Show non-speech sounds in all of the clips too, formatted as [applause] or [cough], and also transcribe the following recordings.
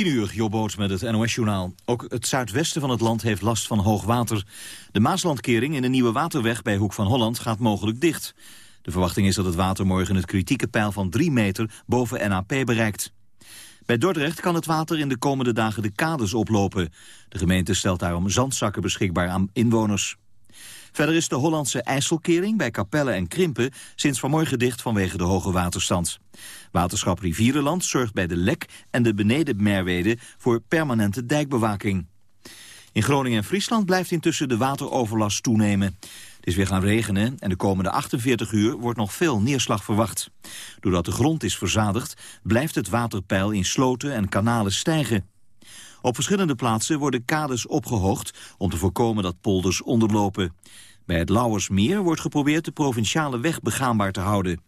10 uur, Jobboot met het NOS-journaal. Ook het zuidwesten van het land heeft last van hoog water. De Maaslandkering in de Nieuwe Waterweg bij Hoek van Holland gaat mogelijk dicht. De verwachting is dat het water morgen het kritieke peil van 3 meter boven NAP bereikt. Bij Dordrecht kan het water in de komende dagen de kades oplopen. De gemeente stelt daarom zandzakken beschikbaar aan inwoners. Verder is de Hollandse IJsselkering bij Capelle en Krimpen sinds vanmorgen dicht vanwege de hoge waterstand. Waterschap Rivierenland zorgt bij de Lek en de Beneden voor permanente dijkbewaking. In Groningen en Friesland blijft intussen de wateroverlast toenemen. Het is weer gaan regenen en de komende 48 uur wordt nog veel neerslag verwacht. Doordat de grond is verzadigd, blijft het waterpeil in sloten en kanalen stijgen. Op verschillende plaatsen worden kades opgehoogd om te voorkomen dat polders onderlopen. Bij het Lauwersmeer wordt geprobeerd de provinciale weg begaanbaar te houden.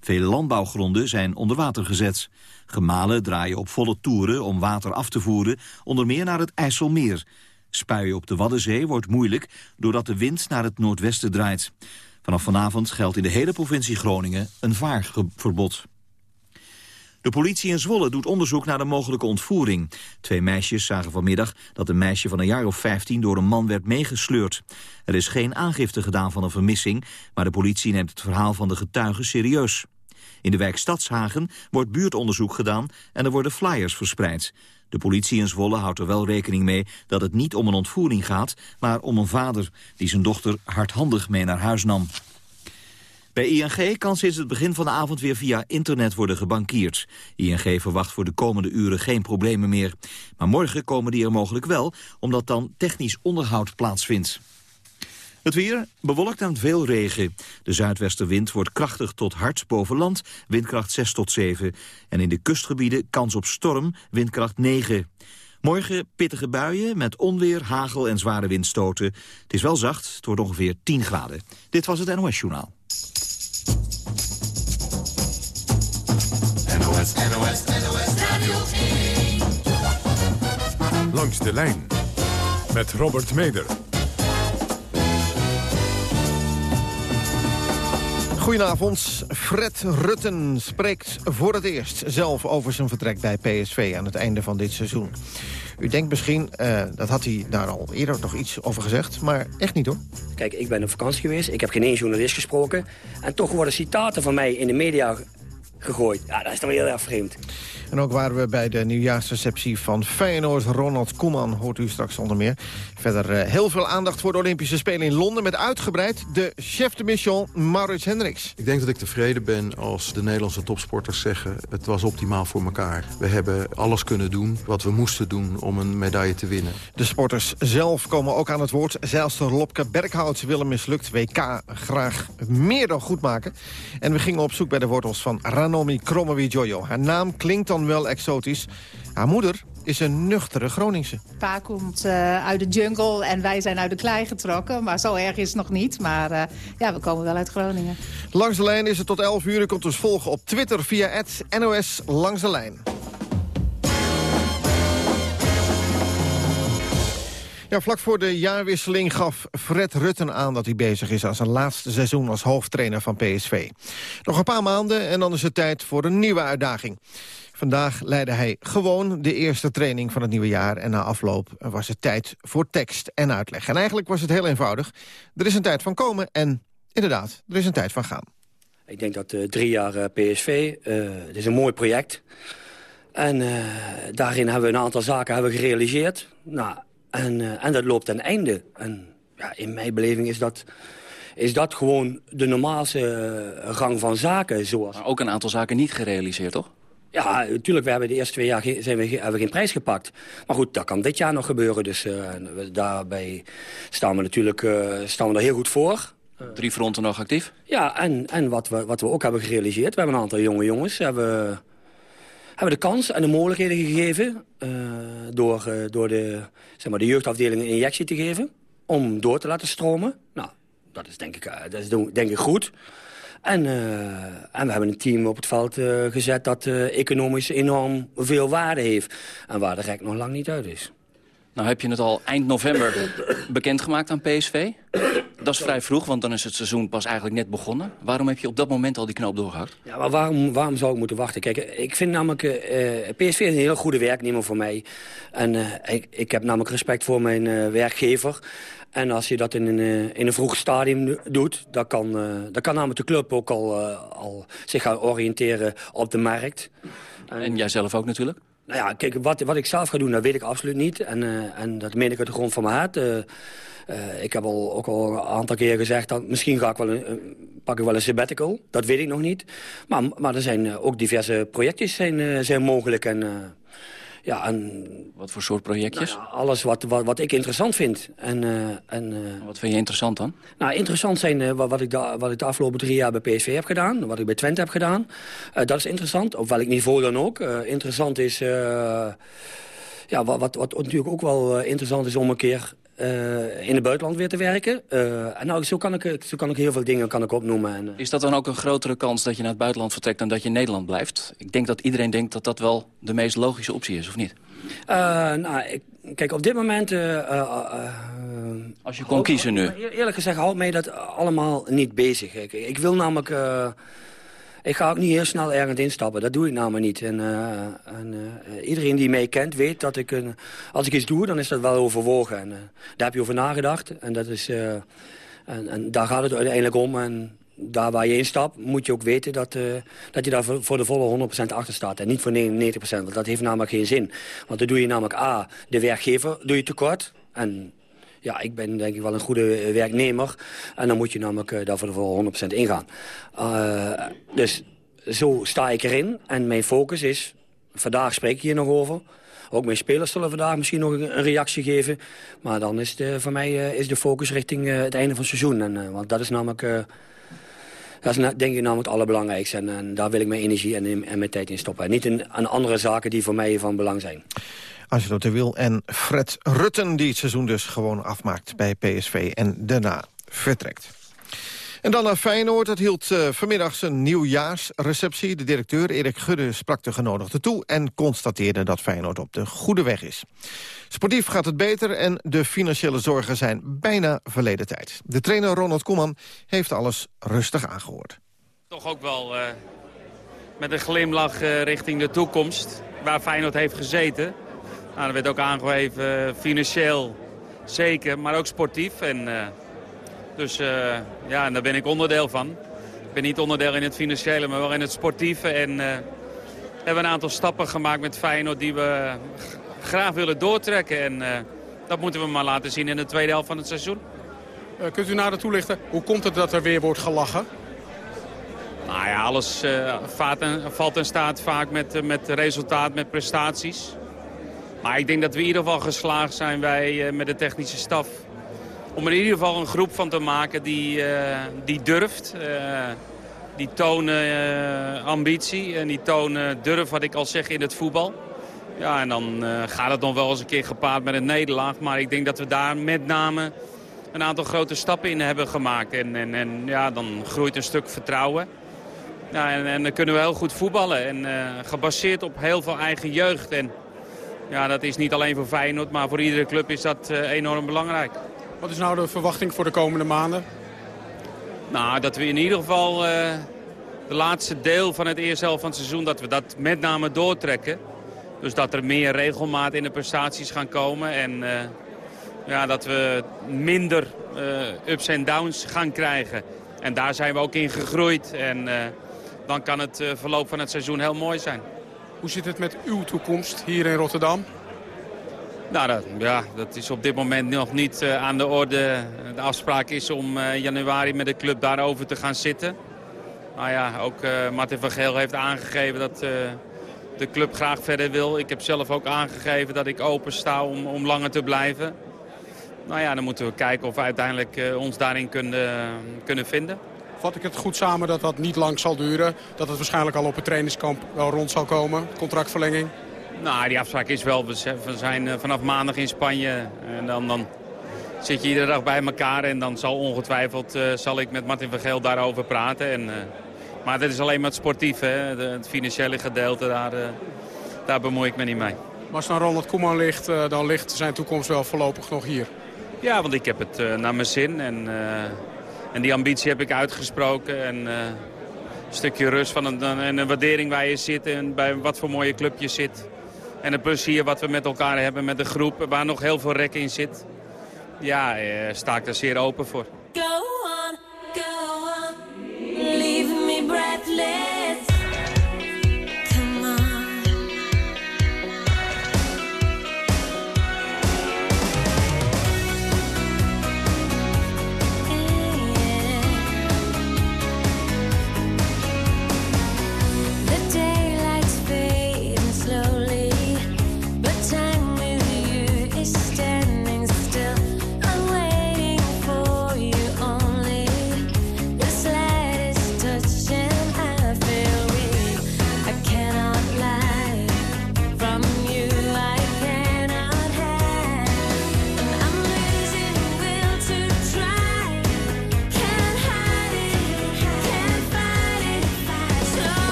Vele landbouwgronden zijn onder water gezet. Gemalen draaien op volle toeren om water af te voeren, onder meer naar het IJsselmeer. Spuien op de Waddenzee wordt moeilijk doordat de wind naar het noordwesten draait. Vanaf vanavond geldt in de hele provincie Groningen een vaarverbod. De politie in Zwolle doet onderzoek naar een mogelijke ontvoering. Twee meisjes zagen vanmiddag dat een meisje van een jaar of 15 door een man werd meegesleurd. Er is geen aangifte gedaan van een vermissing, maar de politie neemt het verhaal van de getuigen serieus. In de wijk Stadshagen wordt buurtonderzoek gedaan en er worden flyers verspreid. De politie in Zwolle houdt er wel rekening mee dat het niet om een ontvoering gaat, maar om een vader die zijn dochter hardhandig mee naar huis nam. Bij ING kan sinds het begin van de avond weer via internet worden gebankierd. ING verwacht voor de komende uren geen problemen meer. Maar morgen komen die er mogelijk wel, omdat dan technisch onderhoud plaatsvindt. Het weer bewolkt en veel regen. De zuidwestenwind wordt krachtig tot hard boven land, windkracht 6 tot 7. En in de kustgebieden kans op storm, windkracht 9. Morgen pittige buien met onweer, hagel en zware windstoten. Het is wel zacht, het wordt ongeveer 10 graden. Dit was het NOS Journaal. NOS, NOS, NOS Radio 1. Langs de lijn met Robert Meder. Goedenavond. Fred Rutten spreekt voor het eerst zelf over zijn vertrek bij PSV aan het einde van dit seizoen. U denkt misschien, uh, dat had hij daar al eerder nog iets over gezegd, maar echt niet hoor. Kijk, ik ben op vakantie geweest, ik heb geen één journalist gesproken... en toch worden citaten van mij in de media gegooid. Ja, dat is toch heel erg vreemd. En ook waren we bij de nieuwjaarsreceptie van Feyenoord. Ronald Koeman hoort u straks onder meer. Verder uh, heel veel aandacht voor de Olympische Spelen in Londen... met uitgebreid de chef de mission Maurits Hendricks. Ik denk dat ik tevreden ben als de Nederlandse topsporters zeggen... het was optimaal voor elkaar. We hebben alles kunnen doen wat we moesten doen om een medaille te winnen. De sporters zelf komen ook aan het woord. Zeilster Lopke Berghout willen mislukt WK graag meer dan goed maken. En we gingen op zoek bij de wortels van Ranomi Kromowidjojo. Haar naam klinkt dan wel exotisch. Haar moeder is een nuchtere Groningse. Pa komt uh, uit de jungle en wij zijn uit de klei getrokken. Maar zo erg is het nog niet. Maar uh, ja, we komen wel uit Groningen. Langs de lijn is het tot 11 uur. U kunt ons volgen op Twitter via het NOS de Lijn. Ja, vlak voor de jaarwisseling gaf Fred Rutten aan dat hij bezig is... aan zijn laatste seizoen als hoofdtrainer van PSV. Nog een paar maanden en dan is het tijd voor een nieuwe uitdaging. Vandaag leidde hij gewoon de eerste training van het nieuwe jaar... en na afloop was het tijd voor tekst en uitleg. En eigenlijk was het heel eenvoudig. Er is een tijd van komen en inderdaad, er is een tijd van gaan. Ik denk dat uh, drie jaar uh, PSV, uh, het is een mooi project... En daarin hebben we een aantal zaken hebben gerealiseerd. Nou, en, uh, en dat loopt ten einde. En ja, in mijn beleving is dat, is dat gewoon de normaalste uh, gang van zaken. Zoals... Maar ook een aantal zaken niet gerealiseerd, toch? Ja, natuurlijk. We hebben de eerste twee jaar zijn we, hebben we geen prijs gepakt. Maar goed, dat kan dit jaar nog gebeuren. Dus uh, daarbij staan we natuurlijk staan we er heel goed voor. Drie fronten nog actief? Ja, en, en wat, we, wat we ook hebben gerealiseerd. We hebben een aantal jonge jongens. Hebben, hebben de kans en de mogelijkheden gegeven... Uh, door, door de, zeg maar, de jeugdafdeling een injectie te geven... om door te laten stromen. Nou, dat is denk ik, dat is denk ik goed. En, en we hebben een team op het veld gezet dat economisch enorm veel waarde heeft. En waar de rek nog lang niet uit is. Nou heb je het al eind november bekendgemaakt aan PSV. Dat is vrij vroeg, want dan is het seizoen pas eigenlijk net begonnen. Waarom heb je op dat moment al die knoop doorgehakt? Ja, maar waarom, waarom zou ik moeten wachten? Kijk, ik vind namelijk... Uh, PSV is een heel goede werknemer voor mij. En uh, ik, ik heb namelijk respect voor mijn uh, werkgever. En als je dat in een, in een vroeg stadium doet... dan kan, dan kan namelijk de club ook al, al zich gaan oriënteren op de markt. En, en jij zelf ook natuurlijk? Nou ja, kijk, wat, wat ik zelf ga doen, dat weet ik absoluut niet. En, en dat meen ik uit de grond van mijn hart. Uh, uh, ik heb al, ook al een aantal keer gezegd... dat misschien ga ik wel een, pak ik wel een sabbatical. Dat weet ik nog niet. Maar, maar er zijn ook diverse projectjes zijn, zijn mogelijk. En ja, en, wat voor soort projectjes? Nou alles wat, wat, wat, ik interessant vind. En, uh, en, uh, wat vind je interessant dan? Nou, interessant zijn uh, wat, ik de, wat ik de afgelopen drie jaar bij PSV heb gedaan. Wat ik bij Twente heb gedaan. dat is interessant, op welk niveau dan ook. interessant is... ja, wat, wat, wat natuurlijk ook wel interessant is om een keer in het buitenland weer te werken. En nou, zo kan, ik, zo kan ik heel veel dingen kan ik opnoemen. En, uh... Is dat dan ook een grotere kans dat je naar het buitenland vertrekt... dan dat je in Nederland blijft? Ik denk dat iedereen denkt dat dat wel de meest logische optie is, of niet? nou, ik, kijk, op dit moment... Als je kon kiezen nu? Eerlijk gezegd houdt mij dat allemaal niet bezig. Ik, ik wil namelijk ik ga ook niet heel snel ergens instappen. Dat doe ik namelijk niet. En, uh, en uh, iedereen die mij kent weet dat ik... Als ik iets doe, dan is dat wel overwogen. En, uh, daar heb je over nagedacht. En, dat is, en, en, daar gaat het uiteindelijk om. En daar waar je instapt, moet je ook weten dat, dat je daar voor, voor de volle 100% achter staat. En niet voor 99%, want dat heeft namelijk geen zin. Want dan doe je namelijk A, de werkgever doe je tekort... En ja, ik ben denk ik wel een goede werknemer. En dan moet je namelijk uh, daarvoor voor 100% ingaan. Uh, dus zo sta ik erin. En mijn focus is, vandaag spreek ik hier nog over... Ook mijn spelers zullen vandaag misschien nog een, reactie geven. Maar dan is de, voor mij is de focus richting het einde van het seizoen. En, want dat is namelijk, dat is denk ik namelijk het allerbelangrijkste. En, en, daar wil ik mijn energie en, en mijn tijd in stoppen. En niet in, aan andere zaken die voor mij van belang zijn. Angelo de Wil en Fred Rutten... die het seizoen dus gewoon afmaakt bij PSV en daarna vertrekt. En dan naar Feyenoord. Het hield uh, vanmiddag zijn nieuwjaarsreceptie. De directeur Erik Gudde sprak de genodigden toe... en constateerde dat Feyenoord op de goede weg is. Sportief gaat het beter en de financiële zorgen zijn bijna verleden tijd. De trainer Ronald Koeman heeft alles rustig aangehoord. Toch ook wel uh, met een glimlach uh, richting de toekomst... waar Feyenoord heeft gezeten... Nou, dat werd ook aangegeven financieel zeker, maar ook sportief. En, uh, dus uh, ja, en daar ben ik onderdeel van. Ik ben niet onderdeel in het financiële, maar wel in het sportieve. En uh, hebben een aantal stappen gemaakt met Feyenoord die we graag willen doortrekken. En dat moeten we maar laten zien in de tweede helft van het seizoen. kunt u nader toelichten, hoe komt het dat er weer wordt gelachen? Nou ja, alles valt en staat vaak met, met resultaat, met prestaties. Maar ik denk dat we in ieder geval geslaagd zijn wij eh, met de technische staf. Om er in ieder geval een groep van te maken die, uh, die durft. Uh, die tonen ambitie en die tonen durf, wat ik al zeg, in het voetbal. Ja, en dan gaat het nog wel eens een keer gepaard met een nederlaag. Maar ik denk dat we daar met name een aantal grote stappen in hebben gemaakt. En, en, en ja, dan groeit een stuk vertrouwen. En dan kunnen we heel goed voetballen. En gebaseerd op heel veel eigen jeugd. En ja, dat is niet alleen voor Feyenoord, maar voor iedere club is dat uh, enorm belangrijk. Wat is nou de verwachting voor de komende maanden? Nou, dat we in ieder geval uh, de laatste deel van het eerste helft van het seizoen... dat we dat met name doortrekken. Dus dat er meer regelmaat in de prestaties gaan komen. En uh, ja, dat we minder ups en downs gaan krijgen. En daar zijn we ook in gegroeid. En dan kan het verloop van het seizoen heel mooi zijn. Hoe zit het met uw toekomst hier in Rotterdam? Nou, dat, ja, dat is op dit moment nog niet uh, aan de orde. De afspraak is om uh, januari met de club daarover te gaan zitten. Nou ja, ook uh, Martin van Geel heeft aangegeven dat de club graag verder wil. Ik heb zelf ook aangegeven dat ik open sta om, om langer te blijven. Nou ja, dan moeten we kijken of we uiteindelijk ons daarin kunnen, kunnen vinden. Vat ik het goed samen dat dat niet lang zal duren? Dat het waarschijnlijk al op het trainingskamp wel rond zal komen, contractverlenging? Nou, die afspraak is wel, we zijn eh, vanaf maandag in Spanje. En dan, dan zit je iedere dag bij elkaar en dan zal ongetwijfeld uh, zal ik met Martin van Geel daarover praten. En, uh, maar dat is alleen maar het sportief, hè? het financiële gedeelte, daar, uh, daar bemoei ik me niet mee. Maar als dan Ronald Koeman ligt, dan ligt zijn toekomst wel voorlopig nog hier? Ja, want ik heb het naar mijn zin en, en die ambitie heb ik uitgesproken. En, een stukje rust van een, en een waardering waar je zit en bij wat voor mooie club je zit. En het plezier wat we met elkaar hebben met de groep waar nog heel veel rek in zit. Ja, sta ik daar zeer open voor. Go on, go on, leave me breathless.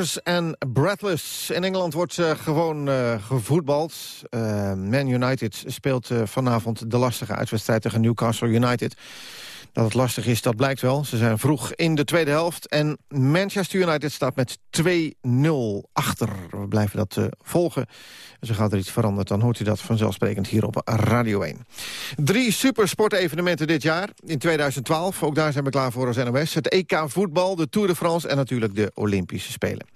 En Breathless. In Engeland wordt uh, gewoon uh, gevoetbald. Uh, Man United speelt vanavond de lastige uitwedstrijd tegen Newcastle United. Dat het lastig is, dat blijkt wel. Ze zijn vroeg in de tweede helft. En Manchester United staat met 2-0 achter. We blijven dat uh, volgen. Er gaat er iets verandert, dan hoort u dat vanzelfsprekend hier op Radio 1. Drie supersportevenementen dit jaar. In 2012, ook daar zijn we klaar voor als NOS. Het EK voetbal, de Tour de France en natuurlijk de Olympische Spelen.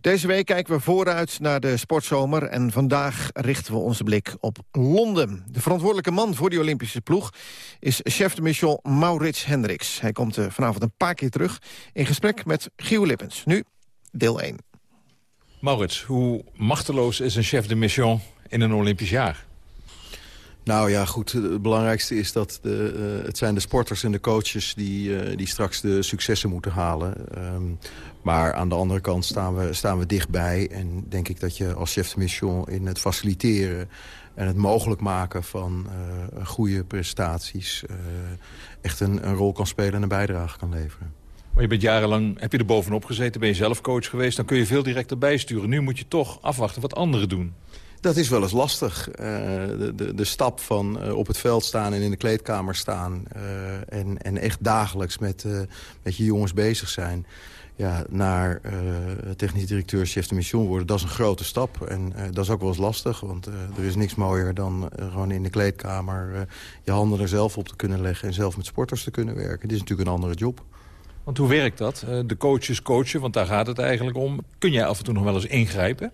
Deze week kijken we vooruit naar de sportzomer... en vandaag richten we onze blik op Londen. De verantwoordelijke man voor die Olympische ploeg... is chef de mission Maurits Hendricks. Hij komt uh, vanavond een paar keer terug in gesprek met Giel Lippens. Nu deel 1. Maurits, hoe machteloos is een chef de mission in een Olympisch jaar? Nou ja, goed. Het belangrijkste is dat de, uh, het zijn de sporters en de coaches... die, uh, die straks de successen moeten halen. Um, maar aan de andere kant staan we, staan we dichtbij. En denk ik dat je als chef de mission in het faciliteren... en het mogelijk maken van uh, goede prestaties... echt een, een rol kan spelen en een bijdrage kan leveren. Maar je bent jarenlang, heb je er bovenop gezeten, ben je zelf coach geweest... dan kun je veel directer bijsturen. Nu moet je toch afwachten wat anderen doen. Dat is wel eens lastig. de, de, de, stap van op het veld staan en in de kleedkamer staan... en, en echt dagelijks met, met je jongens bezig zijn ja, naar technisch directeur, chef de mission worden... dat is een grote stap. En dat is ook wel eens lastig, want er is niks mooier dan gewoon in de kleedkamer... je handen er zelf op te kunnen leggen en zelf met sporters te kunnen werken. Dit is natuurlijk een andere job. Want hoe werkt dat? de coaches coachen, want daar gaat het eigenlijk om. Kun jij af en toe nog wel eens ingrijpen?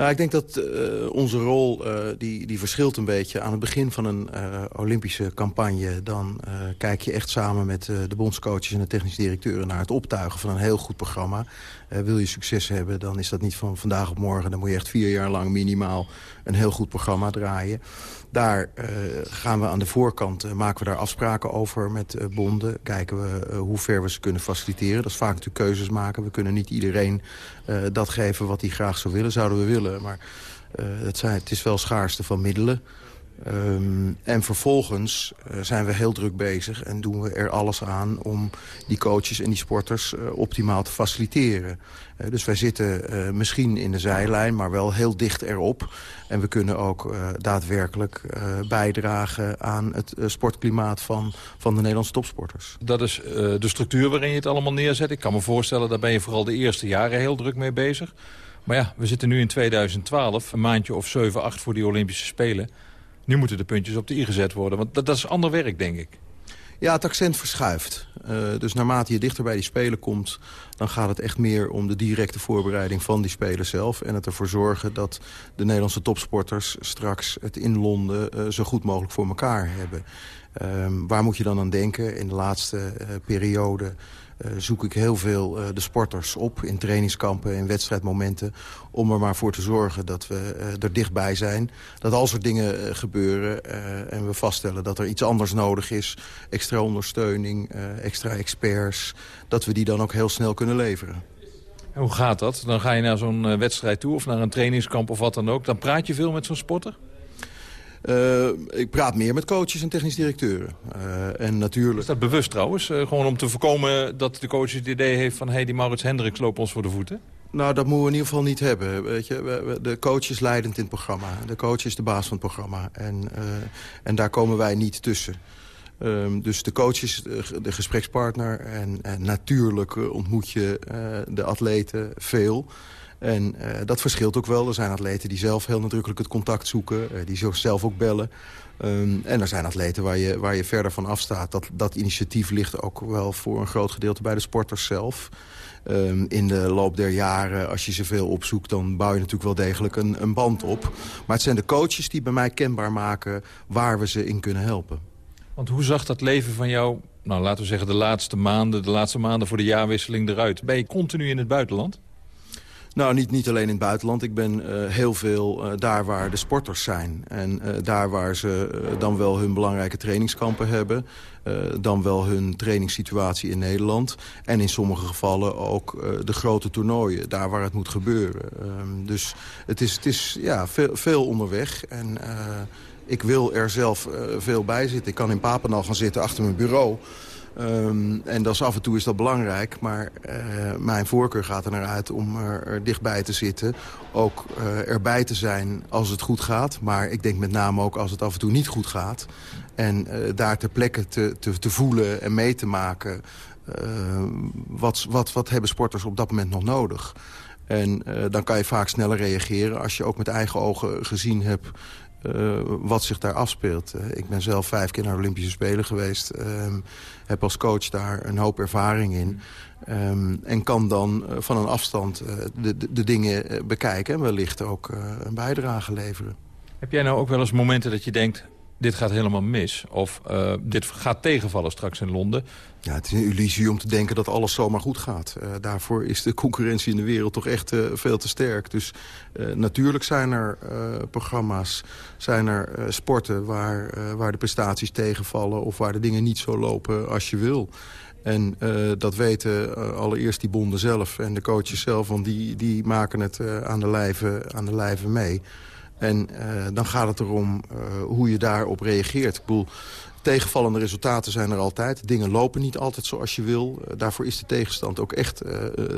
Nou, ik denk dat uh, onze rol uh, die, die verschilt een beetje. Aan het begin van een uh, Olympische campagne... dan kijk je echt samen met de bondscoaches en de technische directeuren... naar het optuigen van een heel goed programma. wil je succes hebben, dan is dat niet van vandaag op morgen. Dan moet je echt vier jaar lang minimaal een heel goed programma draaien. Daar uh, gaan we aan de voorkant, uh, maken we daar afspraken over met uh, bonden. Kijken we hoe ver we ze kunnen faciliteren. Dat is vaak natuurlijk keuzes maken. We kunnen niet iedereen dat geven wat hij graag zou willen. Zouden we willen, maar het, zijn, het is wel schaarste van middelen. Um, en vervolgens uh, zijn we heel druk bezig en doen we er alles aan om die coaches en die sporters uh, optimaal te faciliteren. Uh, dus wij zitten misschien in de zijlijn, maar wel heel dicht erop. En we kunnen ook daadwerkelijk bijdragen aan het sportklimaat van, van de Nederlandse topsporters. Dat is de structuur waarin je het allemaal neerzet. Ik kan me voorstellen, daar ben je vooral de eerste jaren heel druk mee bezig. Maar ja, we zitten nu in 2012, een maandje of 7, 8 voor die Olympische Spelen. Nu moeten de puntjes op de i gezet worden. Want dat, is ander werk, denk ik. Ja, het accent verschuift. Uh, dus naarmate je dichter bij die spelen komt... dan gaat het echt meer om de directe voorbereiding van die spelen zelf... en het ervoor zorgen dat de Nederlandse topsporters straks het in Londen... Uh, zo goed mogelijk voor elkaar hebben. Uh, waar moet je dan aan denken? In de laatste uh, periode zoek ik heel veel uh, de sporters op in trainingskampen, in wedstrijdmomenten... om er maar voor te zorgen dat we uh, er dichtbij zijn. Dat als er dingen gebeuren en we vaststellen dat er iets anders nodig is... extra ondersteuning, extra experts, dat we die dan ook heel snel kunnen leveren. En hoe gaat dat? Dan ga je naar zo'n wedstrijd toe of naar een trainingskamp of wat dan ook. Dan praat je veel met zo'n sporter? Uh, ik praat meer met coaches en technisch directeuren. Uh, en natuurlijk... Is dat bewust trouwens? Uh, gewoon om te voorkomen dat de coach het idee heeft van... hé, hey, die Maurits Hendricks loopt ons voor de voeten? Nou, dat moeten we in ieder geval niet hebben. Weet je, de coach is leidend in het programma. De coach is de baas van het programma. En, en daar komen wij niet tussen. Um, dus de coach is de gesprekspartner. En, en natuurlijk ontmoet je de atleten veel... En uh, dat verschilt ook wel. Er zijn atleten die zelf heel nadrukkelijk het contact zoeken. Uh, die zelf ook bellen. Um, en er zijn atleten waar je, waar je verder van afstaat. Dat, dat initiatief ligt ook wel voor een groot gedeelte bij de sporters zelf. Um, in de loop der jaren, als je ze veel opzoekt... dan bouw je natuurlijk wel degelijk een, een band op. Maar het zijn de coaches die bij mij kenbaar maken... waar we ze in kunnen helpen. Want hoe zag dat leven van jou, nou, laten we zeggen de laatste maanden... de laatste maanden voor de jaarwisseling eruit? Ben je continu in het buitenland? Nou, niet, niet alleen in het buitenland. Ik ben uh, heel veel uh, daar waar de sporters zijn. En uh, daar waar ze dan wel hun belangrijke trainingskampen hebben. dan wel hun trainingssituatie in Nederland. En in sommige gevallen ook de grote toernooien. Daar waar het moet gebeuren. Ehm, dus het is, het is ja, veel, veel onderweg. En ik wil er zelf veel bij zitten. Ik kan in Papendal gaan zitten achter mijn bureau... Um, en dat is, af en toe is dat belangrijk, maar uh, mijn voorkeur gaat er naar uit om er, dichtbij te zitten. Ook uh, erbij te zijn als het goed gaat, maar ik denk met name ook als het af en toe niet goed gaat. En uh, daar ter plekke te, te, te, voelen en mee te maken, wat, wat, wat hebben sporters op dat moment nog nodig? En dan kan je vaak sneller reageren als je ook met eigen ogen gezien hebt uh, wat zich daar afspeelt. Ik ben zelf vijf keer naar de Olympische Spelen geweest. Uh, heb als coach daar een hoop ervaring in. Um, en kan dan uh, van een afstand de, de, de, dingen bekijken... en wellicht ook een bijdrage leveren. Heb jij nou ook wel eens momenten dat je denkt dit gaat helemaal mis. Of uh, dit gaat tegenvallen straks in Londen. Ja, het is een illusie om te denken dat alles zomaar goed gaat. Uh, daarvoor is de concurrentie in de wereld toch echt uh, veel te sterk. Dus natuurlijk zijn er programma's, zijn er sporten... Waar, waar de prestaties tegenvallen of waar de dingen niet zo lopen als je wil. En dat weten allereerst die bonden zelf en de coaches zelf... want die, die maken het aan, de aan de lijve mee... En dan gaat het erom hoe je daarop reageert. Ik bedoel, Tegenvallende resultaten zijn er altijd. Dingen lopen niet altijd zoals je wil. daarvoor is de tegenstand ook echt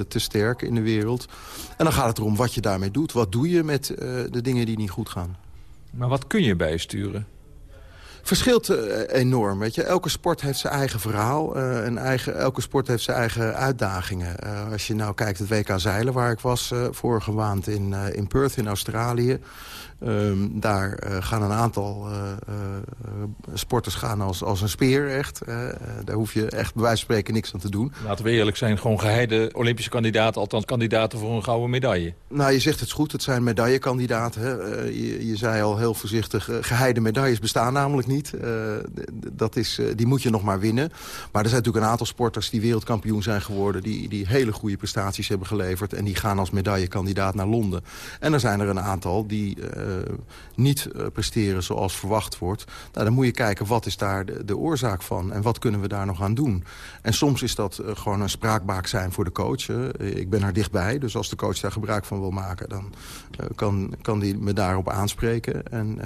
te sterk in de wereld. En dan gaat het erom wat je daarmee doet. Wat doe je met de dingen die niet goed gaan? Maar wat kun je bijsturen? verschilt enorm. Weet je? Elke sport heeft zijn eigen verhaal. Uh, en eigen, elke sport heeft zijn eigen uitdagingen. Uh, als je nou kijkt het WK zeilen waar ik was vorige maand in, in Perth in Australië. Um, daar uh, gaan een aantal uh, uh, sporters gaan als, als een speer, echt. daar hoef je echt bij wijze van spreken niks aan te doen. Laten we eerlijk zijn, gewoon geheide Olympische kandidaten... althans kandidaten voor een gouden medaille. Nou, je zegt het goed, het zijn medaillekandidaten. Je, je, zei al heel voorzichtig, geheide medailles bestaan namelijk niet. dat is, die moet je nog maar winnen. Maar er zijn natuurlijk een aantal sporters die wereldkampioen zijn geworden... die, die hele goede prestaties hebben geleverd... en die gaan als medaillekandidaat naar Londen. En er zijn er een aantal die eh, niet eh, presteren zoals verwacht wordt... Nou, dan moet je kijken wat is daar de, oorzaak van en wat kunnen we daar nog aan doen. En soms is dat eh, gewoon een spraakbaak zijn voor de coach. ik ben er dichtbij, dus als de coach daar gebruik van wil maken... dan kan, kan die me daarop aanspreken. En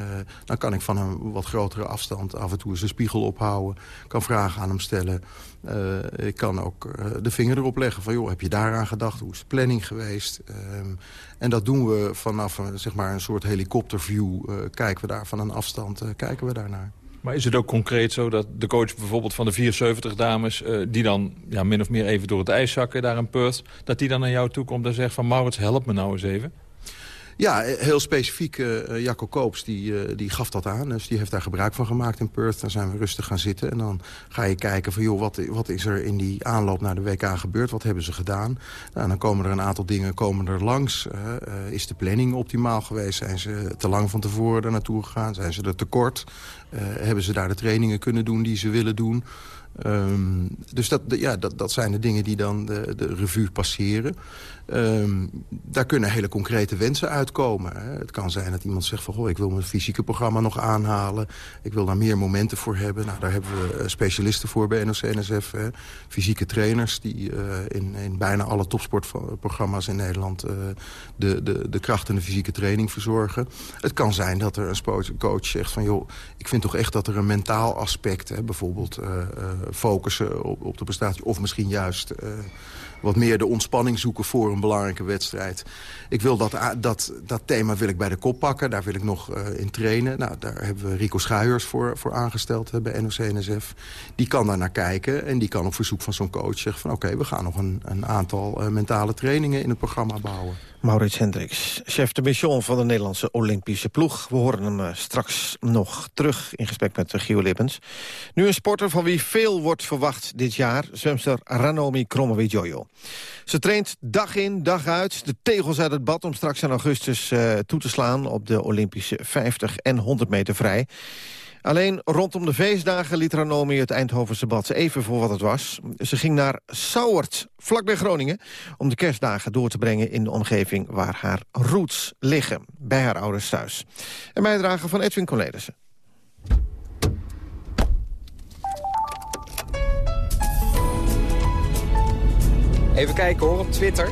dan kan ik van een wat grotere afstand af en toe een spiegel ophouden. kan vragen aan hem stellen. Ik kan ook de vinger erop leggen van... joh, heb je daaraan gedacht? Hoe is de planning geweest? Ehm, en dat doen we vanaf zeg maar, een soort helikopterview. Uh, kijken we daar van een afstand, kijken we daarnaar. Maar is het ook concreet zo dat de coach bijvoorbeeld van de 74 dames... Die dan ja, min of meer even door het ijs zakken daar in Perth... dat die dan naar jou toe komt en zegt van Maurits, help me nou eens even? Ja, heel specifiek. Uh, Jacco Koops die, uh, die gaf dat aan. Dus die heeft daar gebruik van gemaakt in Perth. Dan zijn we rustig gaan zitten. En dan ga je kijken van, joh, wat, wat is er in die aanloop naar de WK gebeurd? Wat hebben ze gedaan? Nou, dan komen er een aantal dingen komen er langs. Is de planning optimaal geweest? Zijn ze te lang van tevoren er naartoe gegaan? Zijn ze er tekort? hebben ze daar de trainingen kunnen doen die ze willen doen? Um, dus dat, ja, dat, dat zijn de dingen die dan de, de revue passeren. Um, daar kunnen hele concrete wensen uitkomen. Hè. Het kan zijn dat iemand zegt van... Goh, ik wil mijn fysieke programma nog aanhalen. Ik wil daar meer momenten voor hebben. Nou, daar hebben we eh, specialisten voor bij NOC-NSF. Fysieke trainers die uh, in, in bijna alle topsportprogramma's in Nederland... Uh, de, de, de kracht en de fysieke training verzorgen. Het kan zijn dat er een coach zegt van... joh, ik vind toch echt dat er een mentaal aspect... Hè, bijvoorbeeld focussen op, op de prestatie... of misschien juist wat meer de ontspanning zoeken voor een belangrijke wedstrijd. Ik wil dat, dat, dat thema wil ik bij de kop pakken. Daar wil ik nog uh, in trainen. Nou, daar hebben we Rico Schuijers voor, voor aangesteld bij NOC-NSF. Die kan daar naar kijken en die kan op verzoek van zo'n coach zeggen van... oké, we gaan nog een, een aantal uh, mentale trainingen in het programma bouwen. Maurits Hendricks, chef de mission van de Nederlandse Olympische ploeg. We horen hem straks nog terug in gesprek met Gio Lippens. Nu een sporter van wie veel wordt verwacht dit jaar... zwemster Ranomi Kromowidjojo. Ze traint dag in, dag uit, de tegels uit het bad... om straks in augustus uh, toe te slaan op de Olympische 50 en 100 meter vrij. Alleen rondom de feestdagen liet Ranomi het Eindhovense bad even voor wat het was. Ze ging naar Sauert, vlakbij Groningen... om de kerstdagen door te brengen in de omgeving waar haar roots liggen. Bij haar ouders thuis. Een bijdrage van Edwin Cornelissen. Even kijken hoor op Twitter.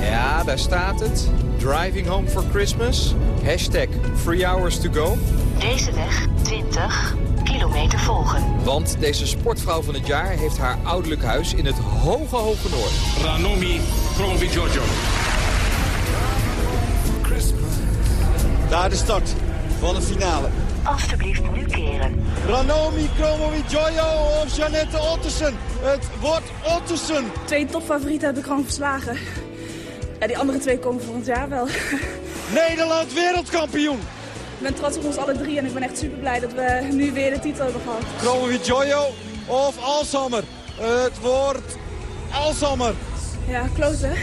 Ja, daar staat het. Driving home for Christmas. Hashtag free hours to go. Deze weg 20 kilometer volgen. Want deze sportvrouw van het jaar heeft haar ouderlijk huis in het hoge, hoge noord. Ranomi Kromowidjojo. Daar de start van de finale. Alsjeblieft nu keren. Ranomi Kromowidjojo of Janette Ottersen. Het wordt Ottersen. Twee topfavorieten heb ik gewoon verslagen. Ja, die andere twee komen volgend jaar wel. Nederland wereldkampioen. Ik ben trots op ons alle drie en ik ben echt super blij dat we nu weer de titel hebben gehad. Kromowidjojo of Alsamer. Het wordt Alsamer. Ja, close hè.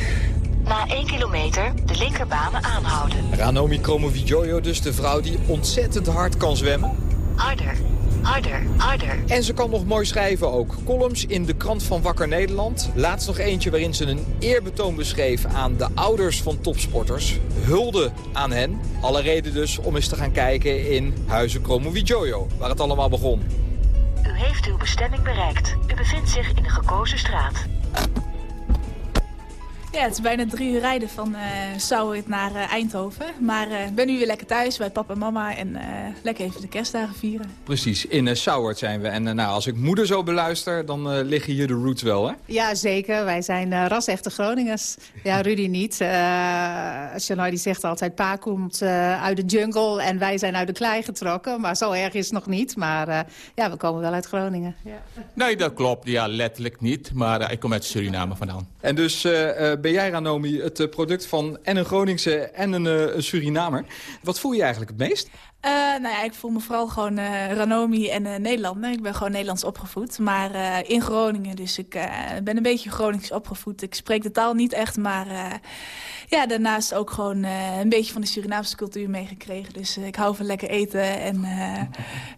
Na 1 kilometer de linkerbanen aanhouden. Ranomi Kromowidjojo dus de vrouw die ontzettend hard kan zwemmen. Harder, harder, harder. En ze kan nog mooi schrijven ook. Columns in de krant van Wakker Nederland. Laatst nog eentje waarin ze een eerbetoon beschreef aan de ouders van topsporters. Hulde aan hen. Alle reden dus om eens te gaan kijken in Huizen Kromowidjojo, waar het allemaal begon. U heeft uw bestemming bereikt. U bevindt zich in de gekozen straat. Ja, het is bijna drie uur rijden van uh, Sauwert naar uh, Eindhoven. Maar ik uh, ben nu weer lekker thuis bij papa en mama en lekker even de kerstdagen vieren. Precies, in uh, Sauwert zijn we. En nou, als ik moeder zo beluister, dan liggen hier de roots wel, hè? Ja, zeker. Wij zijn ras-echte Groningers. Ja, Rudy niet. Uh, die zegt altijd, pa komt uit de jungle en wij zijn uit de klei getrokken. Maar zo erg is het nog niet. Maar ja, we komen wel uit Groningen. Ja. Nee, dat klopt. Ja, letterlijk niet. Maar ik kom uit Suriname vandaan. En dus ben jij, Ranomi, het product van en een Groningse en een, een Surinamer. Wat voel je eigenlijk het meest? Uh, nou ja, ik voel me vooral gewoon uh, Ranomi en uh, Nederlander. Ik ben gewoon Nederlands opgevoed, maar in Groningen. Dus ik ben een beetje Gronings opgevoed. Ik spreek de taal niet echt, maar ja, daarnaast ook gewoon een beetje van de Surinaamse cultuur meegekregen. Dus ik hou van lekker eten en,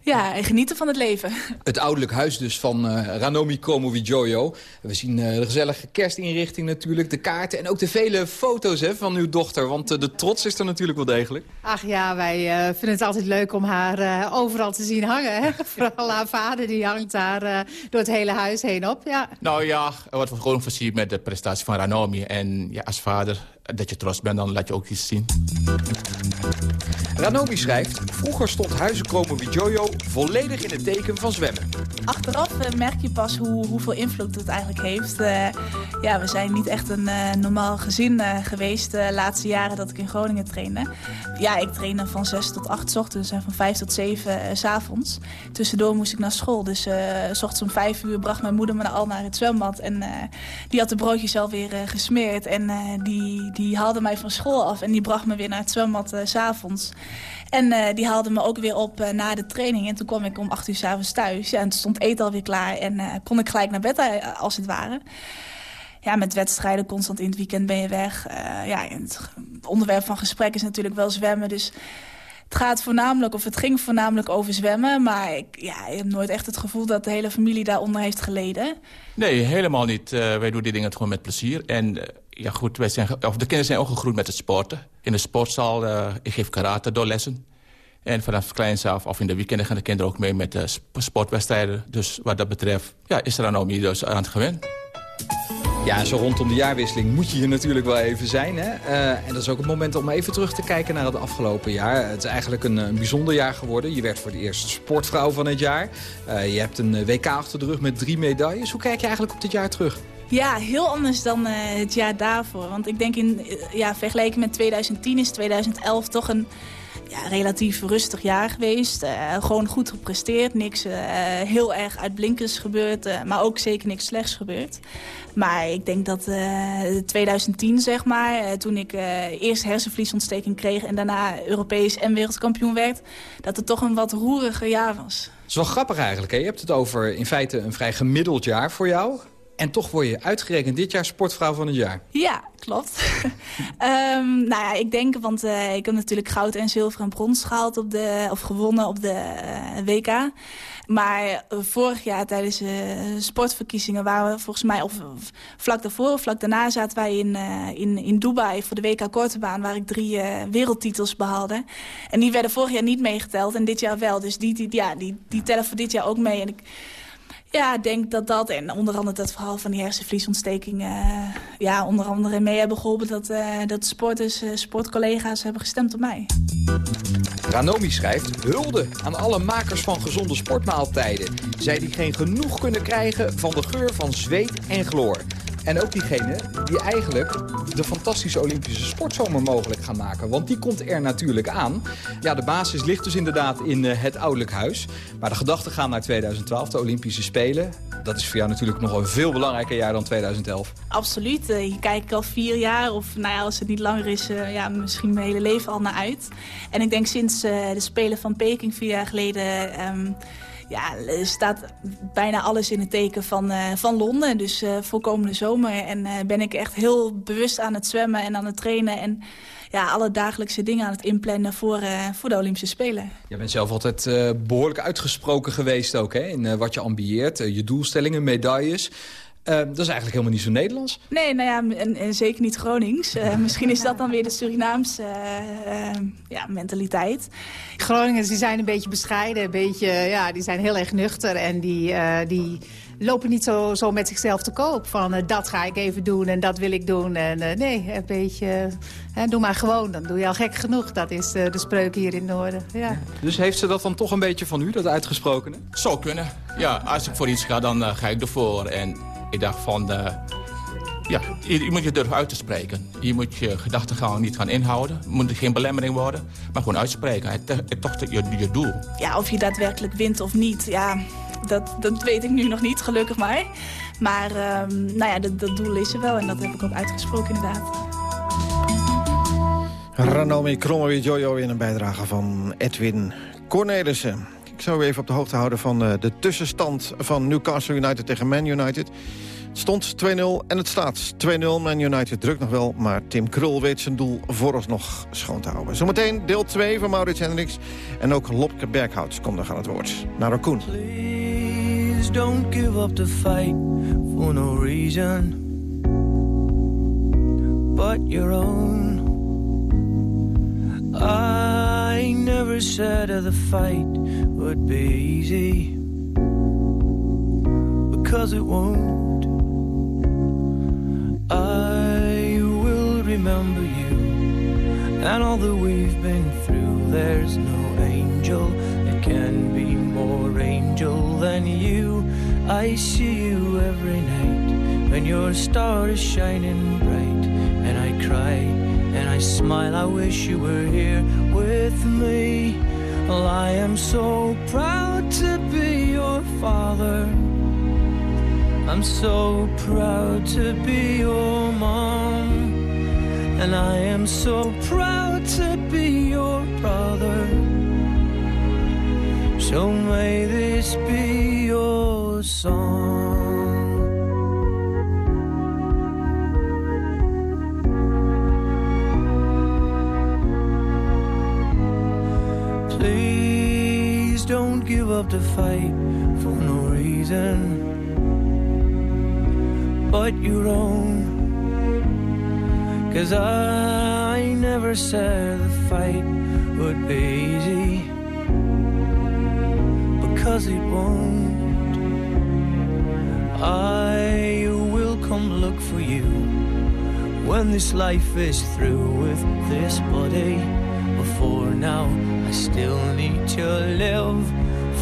ja, en genieten van het leven. [laughs] Het ouderlijk huis dus van Ranomi Kromowidjojo. We zien de gezellige kerstinrichting natuurlijk, de kaarten en ook de vele foto's hè, van uw dochter. Want de trots is er natuurlijk wel degelijk. Ach ja, wij vinden het altijd altijd leuk om haar uh, overal te zien hangen. Hè? [laughs] Vooral haar vader, die hangt daar uh, door het hele huis heen op. Ja. Nou ja, wat we gewoon voorzien met de prestatie van Ranomi. En ja, als vader dat je trots bent, dan laat je ook iets zien. Ranomi schrijft, vroeger stond Huizenkromen Jojo volledig in het teken van zwemmen. Achteraf uh, merk je pas hoe, hoeveel invloed het eigenlijk heeft. Uh, ja, we zijn niet echt een uh, normaal gezin geweest de laatste jaren dat ik in Groningen trainde. Ja, ik trainde van 6 tot 8 ochtends en van 5 tot 7 s avonds. Tussendoor moest ik naar school, dus s ochtends om 5 uur bracht mijn moeder me al naar het zwembad. En die had de broodjes alweer gesmeerd en die die haalde mij van school af en die bracht me weer naar het zwembad uh, s'avonds. En uh, die haalde me ook weer op uh, na de training. En toen kwam ik om acht uur s'avonds thuis. Ja, en toen stond eten alweer klaar en kon ik gelijk naar bed als het ware. Ja, met wedstrijden constant in het weekend ben je weg. ja, het onderwerp van gesprek is natuurlijk wel zwemmen. Dus het gaat voornamelijk, of het ging voornamelijk over zwemmen. Maar ik, ja, ik heb nooit echt het gevoel dat de hele familie daaronder heeft geleden. Nee, helemaal niet. Wij doen die dingen gewoon met plezier. En ja, goed, wij zijn, of de kinderen zijn ook gegroeid met het sporten. In de sportzaal, uh, ik geef karate door lessen. En vanaf kleins af, of in de weekenden gaan de kinderen ook mee met de sportwedstrijden. Dus wat dat betreft, ja, is er dan ook dus aan het gewend. Ja, zo rondom de jaarwisseling moet je hier natuurlijk wel even zijn. Hè? Uh, en dat is ook het moment om even terug te kijken naar het afgelopen jaar. Het is eigenlijk een, een bijzonder jaar geworden. Je werd voor de eerste sportvrouw van het jaar. Je hebt een WK achter de rug met drie medailles. Hoe kijk je eigenlijk op dit jaar terug? Ja, heel anders dan uh, het jaar daarvoor. Want ik denk in ja, vergeleken met 2010 is 2011 toch een ja, relatief rustig jaar geweest. Uh, gewoon goed gepresteerd. Niks heel erg uitblinkends gebeurd. Maar ook zeker niks slechts gebeurd. Maar ik denk dat 2010, zeg maar, toen ik eerst hersenvliesontsteking kreeg... en daarna Europees en wereldkampioen werd... dat het toch een wat roeriger jaar was. Het is wel grappig eigenlijk. Hè? Je hebt het over in feite een vrij gemiddeld jaar voor jou. En toch word je uitgerekend dit jaar sportvrouw van het jaar. Ja, klopt. um, [laughs] nou ja, ik denk, want uh, ik heb natuurlijk goud en zilver en brons gehaald op de, of gewonnen op de uh, WK. Maar uh, vorig jaar tijdens de sportverkiezingen waren we volgens mij, of, vlak daarvoor of vlak daarna zaten wij in, in, in Dubai voor de WK Korte Baan, waar ik drie wereldtitels behaalde. En die werden vorig jaar niet meegeteld en dit jaar wel. Dus die, die, ja, die, die tellen voor dit jaar ook mee. En ik, ja, ik denk dat dat en onder andere dat verhaal van die hersenvliesontsteking... Uh, ja, onder andere mee hebben geholpen dat, uh, dat sporters, uh, sportcollega's hebben gestemd op mij. Ranomi schrijft hulde aan alle makers van gezonde sportmaaltijden. Zij die geen genoeg kunnen krijgen van de geur van zweet en chloor. En ook diegene die eigenlijk de fantastische Olympische sportzomer mogelijk gaan maken. Want die komt er natuurlijk aan. Ja, de basis ligt dus inderdaad in uh, het ouderlijk huis. Maar de gedachten gaan naar 2012, de Olympische Spelen. Dat is voor jou natuurlijk nog een veel belangrijker jaar dan 2011. Absoluut. Uh, hier kijk ik al vier jaar, of nou ja, als het niet langer is, uh, ja, misschien mijn hele leven al naar uit. En ik denk sinds de Spelen van Peking vier jaar geleden... Um, ja, staat bijna alles in het teken van, uh, van Londen. Dus uh, voor komende zomer. En uh, ben ik echt heel bewust aan het zwemmen en aan het trainen. En ja, alle dagelijkse dingen aan het inplannen voor, voor de Olympische Spelen. Je bent zelf altijd behoorlijk uitgesproken geweest ook hè, in wat je ambieert. je doelstellingen, medailles. Uh, dat is eigenlijk helemaal niet zo Nederlands. Nee, nou ja, en, en zeker niet Gronings. Uh, [laughs] misschien is dat dan weer de Surinaamse uh, ja, mentaliteit. Groningers die zijn een beetje bescheiden, een beetje, ja, die zijn heel erg nuchter. En die, die lopen niet zo, zo met zichzelf te koop. Van dat ga ik even doen en dat wil ik doen. En nee, een beetje, doe maar gewoon. Dan doe je al gek genoeg. Dat is de spreuk hier in het Noorden. Ja. Dus heeft ze dat dan toch een beetje van u, dat uitgesprokene? Zou kunnen. Ja, als ik voor iets ga, dan ga ik ervoor. En ik dacht van... Ja, je, je, moet je durven uit te spreken. Je moet je gedachtegang niet gaan inhouden. Het moet geen belemmering worden, maar gewoon uitspreken. Het, het, toch je, je doel. Ja, of je daadwerkelijk wint of niet, ja, dat, dat weet ik nu nog niet, gelukkig maar. Maar um, nou ja, dat, dat doel is er wel en dat heb ik ook uitgesproken inderdaad. Ranomi Krommewi Jojo in een bijdrage van Edwin Cornelissen. Ik zou u even op de hoogte houden van de tussenstand van Newcastle United tegen Man United. Stond 2-0 en het staat 2-0. Man United drukt nog wel, maar Tim Krul weet zijn doel vooralsnog schoon te houden. Zometeen deel 2 van Maurits Hendricks. En ook Lopke Berghout komt nog aan het woord. Naar Raccoon. Please don't give up the fight for no reason. But your own. I never said the fight would be easy. Because it won't. Remember you and all that we've been through. There's no angel that can be more angel than you. I see you every night when your star is shining bright, and I cry and I smile. I wish you were here with me. Well, I am so proud to be your father. I'm so proud to be your mom. And I am so proud to be your brother. So may this be your song. Please don't give up the fight for no reason but your own. Cause I never said the fight would be easy, because it won't. I will come look for you when this life is through with this body. Before now, I still need to live,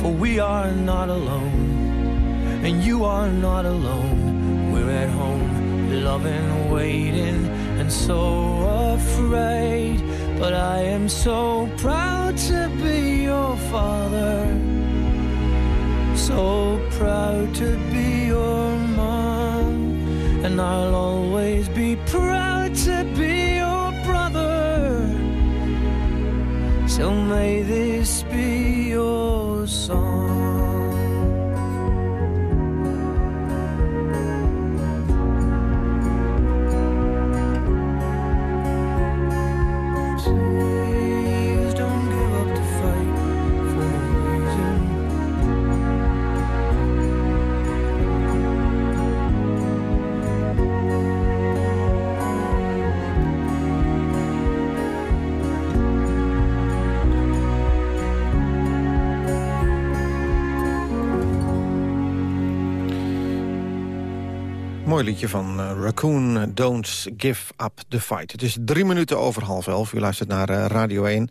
for we are not alone, and you are not alone we're at home, loving, waiting, so afraid. But I am so proud to be your father, so proud to be your mom, and I'll always be proud to be your brother. So may this be your Liedje van uh, Raccoon, Don't Give Up the Fight. Het is drie minuten over half elf. U luistert naar uh, Radio 1.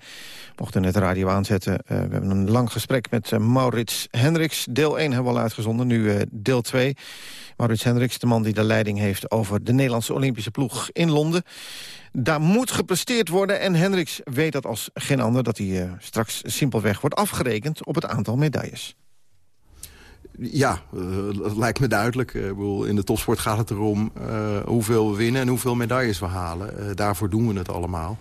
Mocht u net radio aanzetten. We hebben een lang gesprek met Maurits Hendricks. Deel 1 hebben we al uitgezonden, nu deel 2. Maurits Hendricks, de man die de leiding heeft... over de Nederlandse Olympische ploeg in Londen. Daar moet gepresteerd worden en Hendricks weet dat als geen ander... dat hij straks simpelweg wordt afgerekend op het aantal medailles. Ja, dat lijkt me duidelijk. in de topsport gaat het erom uh, hoeveel we winnen en hoeveel medailles we halen. Daarvoor doen we het allemaal.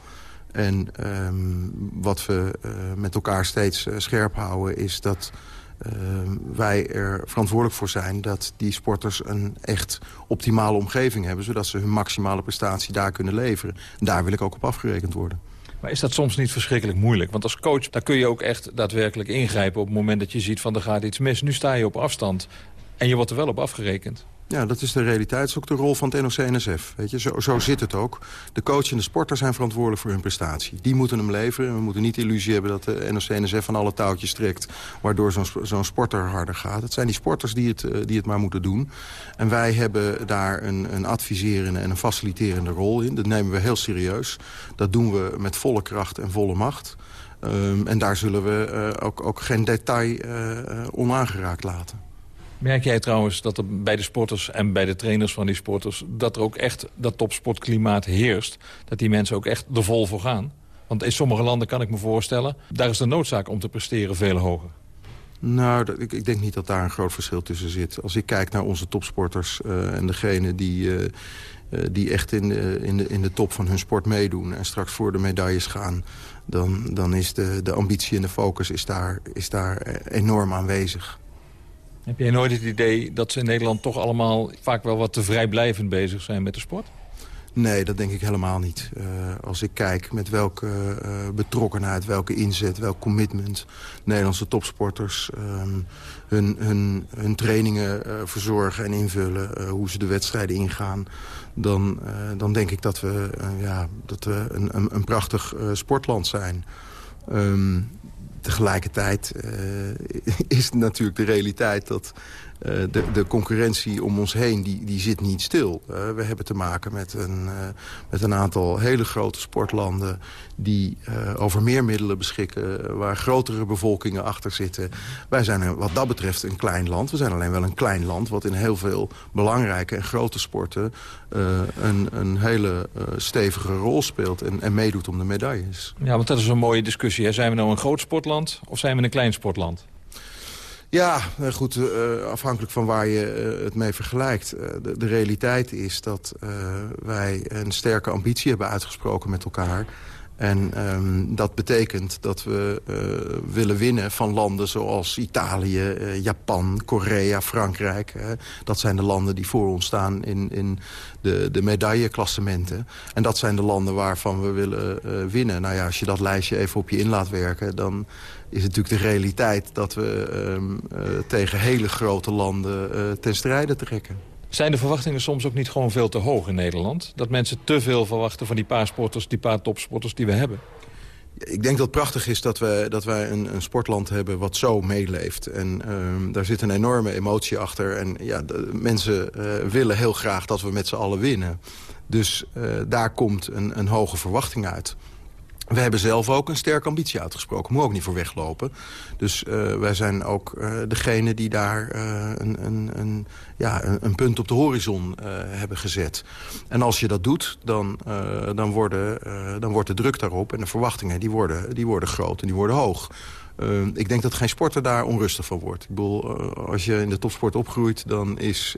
En um, wat we met elkaar steeds scherp houden is dat ehm, wij er verantwoordelijk voor zijn... dat die sporters een echt optimale omgeving hebben... zodat ze hun maximale prestatie daar kunnen leveren. daar wil ik ook op afgerekend worden. Maar is dat soms niet verschrikkelijk moeilijk? Want als coach daar kun je ook echt daadwerkelijk ingrijpen... op het moment dat je ziet van er gaat iets mis. Nu sta je op afstand en je wordt er wel op afgerekend. Ja, dat is de realiteit. Dat is ook de rol van het NOC-NSF. Weet je, zo, zo zit het ook. De coach en de sporter zijn verantwoordelijk voor hun prestatie. Die moeten hem leveren. We moeten niet de illusie hebben dat de NOC-NSF van alle touwtjes trekt... waardoor zo'n zo'n sporter harder gaat. Het zijn die sporters die het, eh, die het maar moeten doen. En wij hebben daar een, een adviserende en een faciliterende rol in. Dat nemen we heel serieus. Dat doen we met volle kracht en volle macht. Um, en daar zullen we uh, ook, ook geen detail uh, onaangeraakt laten. Merk jij trouwens dat er bij de sporters en bij de trainers van die sporters... dat er ook echt dat topsportklimaat heerst? Dat die mensen ook echt er vol voor gaan? Want in sommige landen kan ik me voorstellen... daar is de noodzaak om te presteren veel hoger. Nou, ik, denk niet dat daar een groot verschil tussen zit. Als ik kijk naar onze topsporters uh, en degene die, uh, uh, die echt in de, in, de, in de top van hun sport meedoen... en straks voor de medailles gaan... dan, dan is de, de ambitie en de focus is daar, is daar enorm aanwezig. Heb jij nooit het idee dat ze in Nederland toch allemaal vaak wel wat te vrijblijvend bezig zijn met de sport? Nee, dat denk ik helemaal niet. Uh, als ik kijk met welke uh, betrokkenheid, welke inzet, welk commitment... Nederlandse topsporters uh, hun, hun, hun trainingen uh, verzorgen en invullen... hoe ze de wedstrijden ingaan... dan, dan denk ik dat we, ja, dat we een, een, een prachtig sportland zijn. Um, tegelijkertijd uh, [laughs] is natuurlijk de realiteit dat de, de, concurrentie om ons heen die, die zit niet stil. Uh, we hebben te maken met een, met een aantal hele grote sportlanden... die over meer middelen beschikken, waar grotere bevolkingen achter zitten. Wij zijn wat dat betreft een klein land. We zijn alleen wel een klein land wat in heel veel belangrijke en grote sporten... een, een hele stevige rol speelt en, en meedoet om de medailles. Ja, want dat is een mooie discussie. Zijn we nou een groot sportland of zijn we een klein sportland? Ja, goed, uh, afhankelijk van waar je uh, het mee vergelijkt. De, realiteit is dat wij een sterke ambitie hebben uitgesproken met elkaar. En um, dat betekent dat we willen winnen van landen zoals Italië, Japan, Korea, Frankrijk. dat zijn de landen die voor ons staan in, in de, de medailleklassementen. En dat zijn de landen waarvan we willen winnen. Nou ja, als je dat lijstje even op je in laat werken... dan is natuurlijk de realiteit dat we uh, uh, tegen hele grote landen uh, ten strijde trekken. Zijn de verwachtingen soms ook niet gewoon veel te hoog in Nederland? Dat mensen te veel verwachten van die paar sporters, die paar topsporters die we hebben? Ik denk dat het prachtig is dat, we, dat wij een, een sportland hebben wat zo meeleeft. En uh, daar zit een enorme emotie achter. En ja, de, mensen uh, willen heel graag dat we met z'n allen winnen. Dus daar komt een, een hoge verwachting uit. We hebben zelf ook een sterke ambitie uitgesproken. Moet ook niet voor weglopen. Dus uh, wij zijn ook uh, degene die daar uh, een, een, een, ja, een, punt op de horizon hebben gezet. En als je dat doet, dan, dan, worden, dan wordt de druk daarop... en de verwachtingen die worden, die worden groot en die worden hoog. ik denk dat geen sporter daar onrustig van wordt. Ik bedoel, als je in de topsport opgroeit... dan is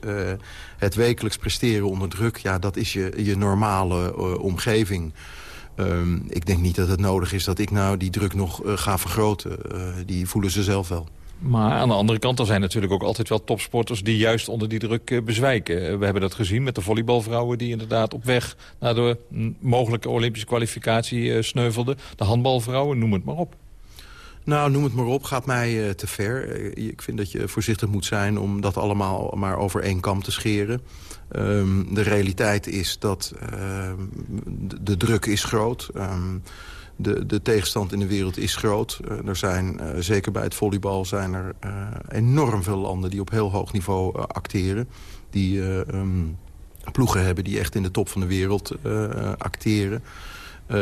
het wekelijks presteren onder druk... ja, dat is je, je normale omgeving... Um, ik denk niet dat het nodig is dat ik nou die druk nog uh, ga vergroten. Uh, die voelen ze zelf wel. Maar aan de andere kant, er zijn natuurlijk ook altijd wel topsporters... die juist onder die druk uh, bezwijken. we hebben dat gezien met de volleybalvrouwen... die inderdaad op weg naar de mogelijke Olympische kwalificatie sneuvelden. De handbalvrouwen, noem het maar op. Nou, noem het maar op, gaat mij te ver. ik vind dat je voorzichtig moet zijn om dat allemaal maar over één kam te scheren. Um, de realiteit is dat uh, de, de, druk is groot. Um, de, de tegenstand in de wereld is groot. Uh, er zijn, uh, zeker bij het volleybal, zijn er uh, enorm veel landen die op heel hoog niveau acteren. Die ploegen hebben die echt in de top van de wereld acteren.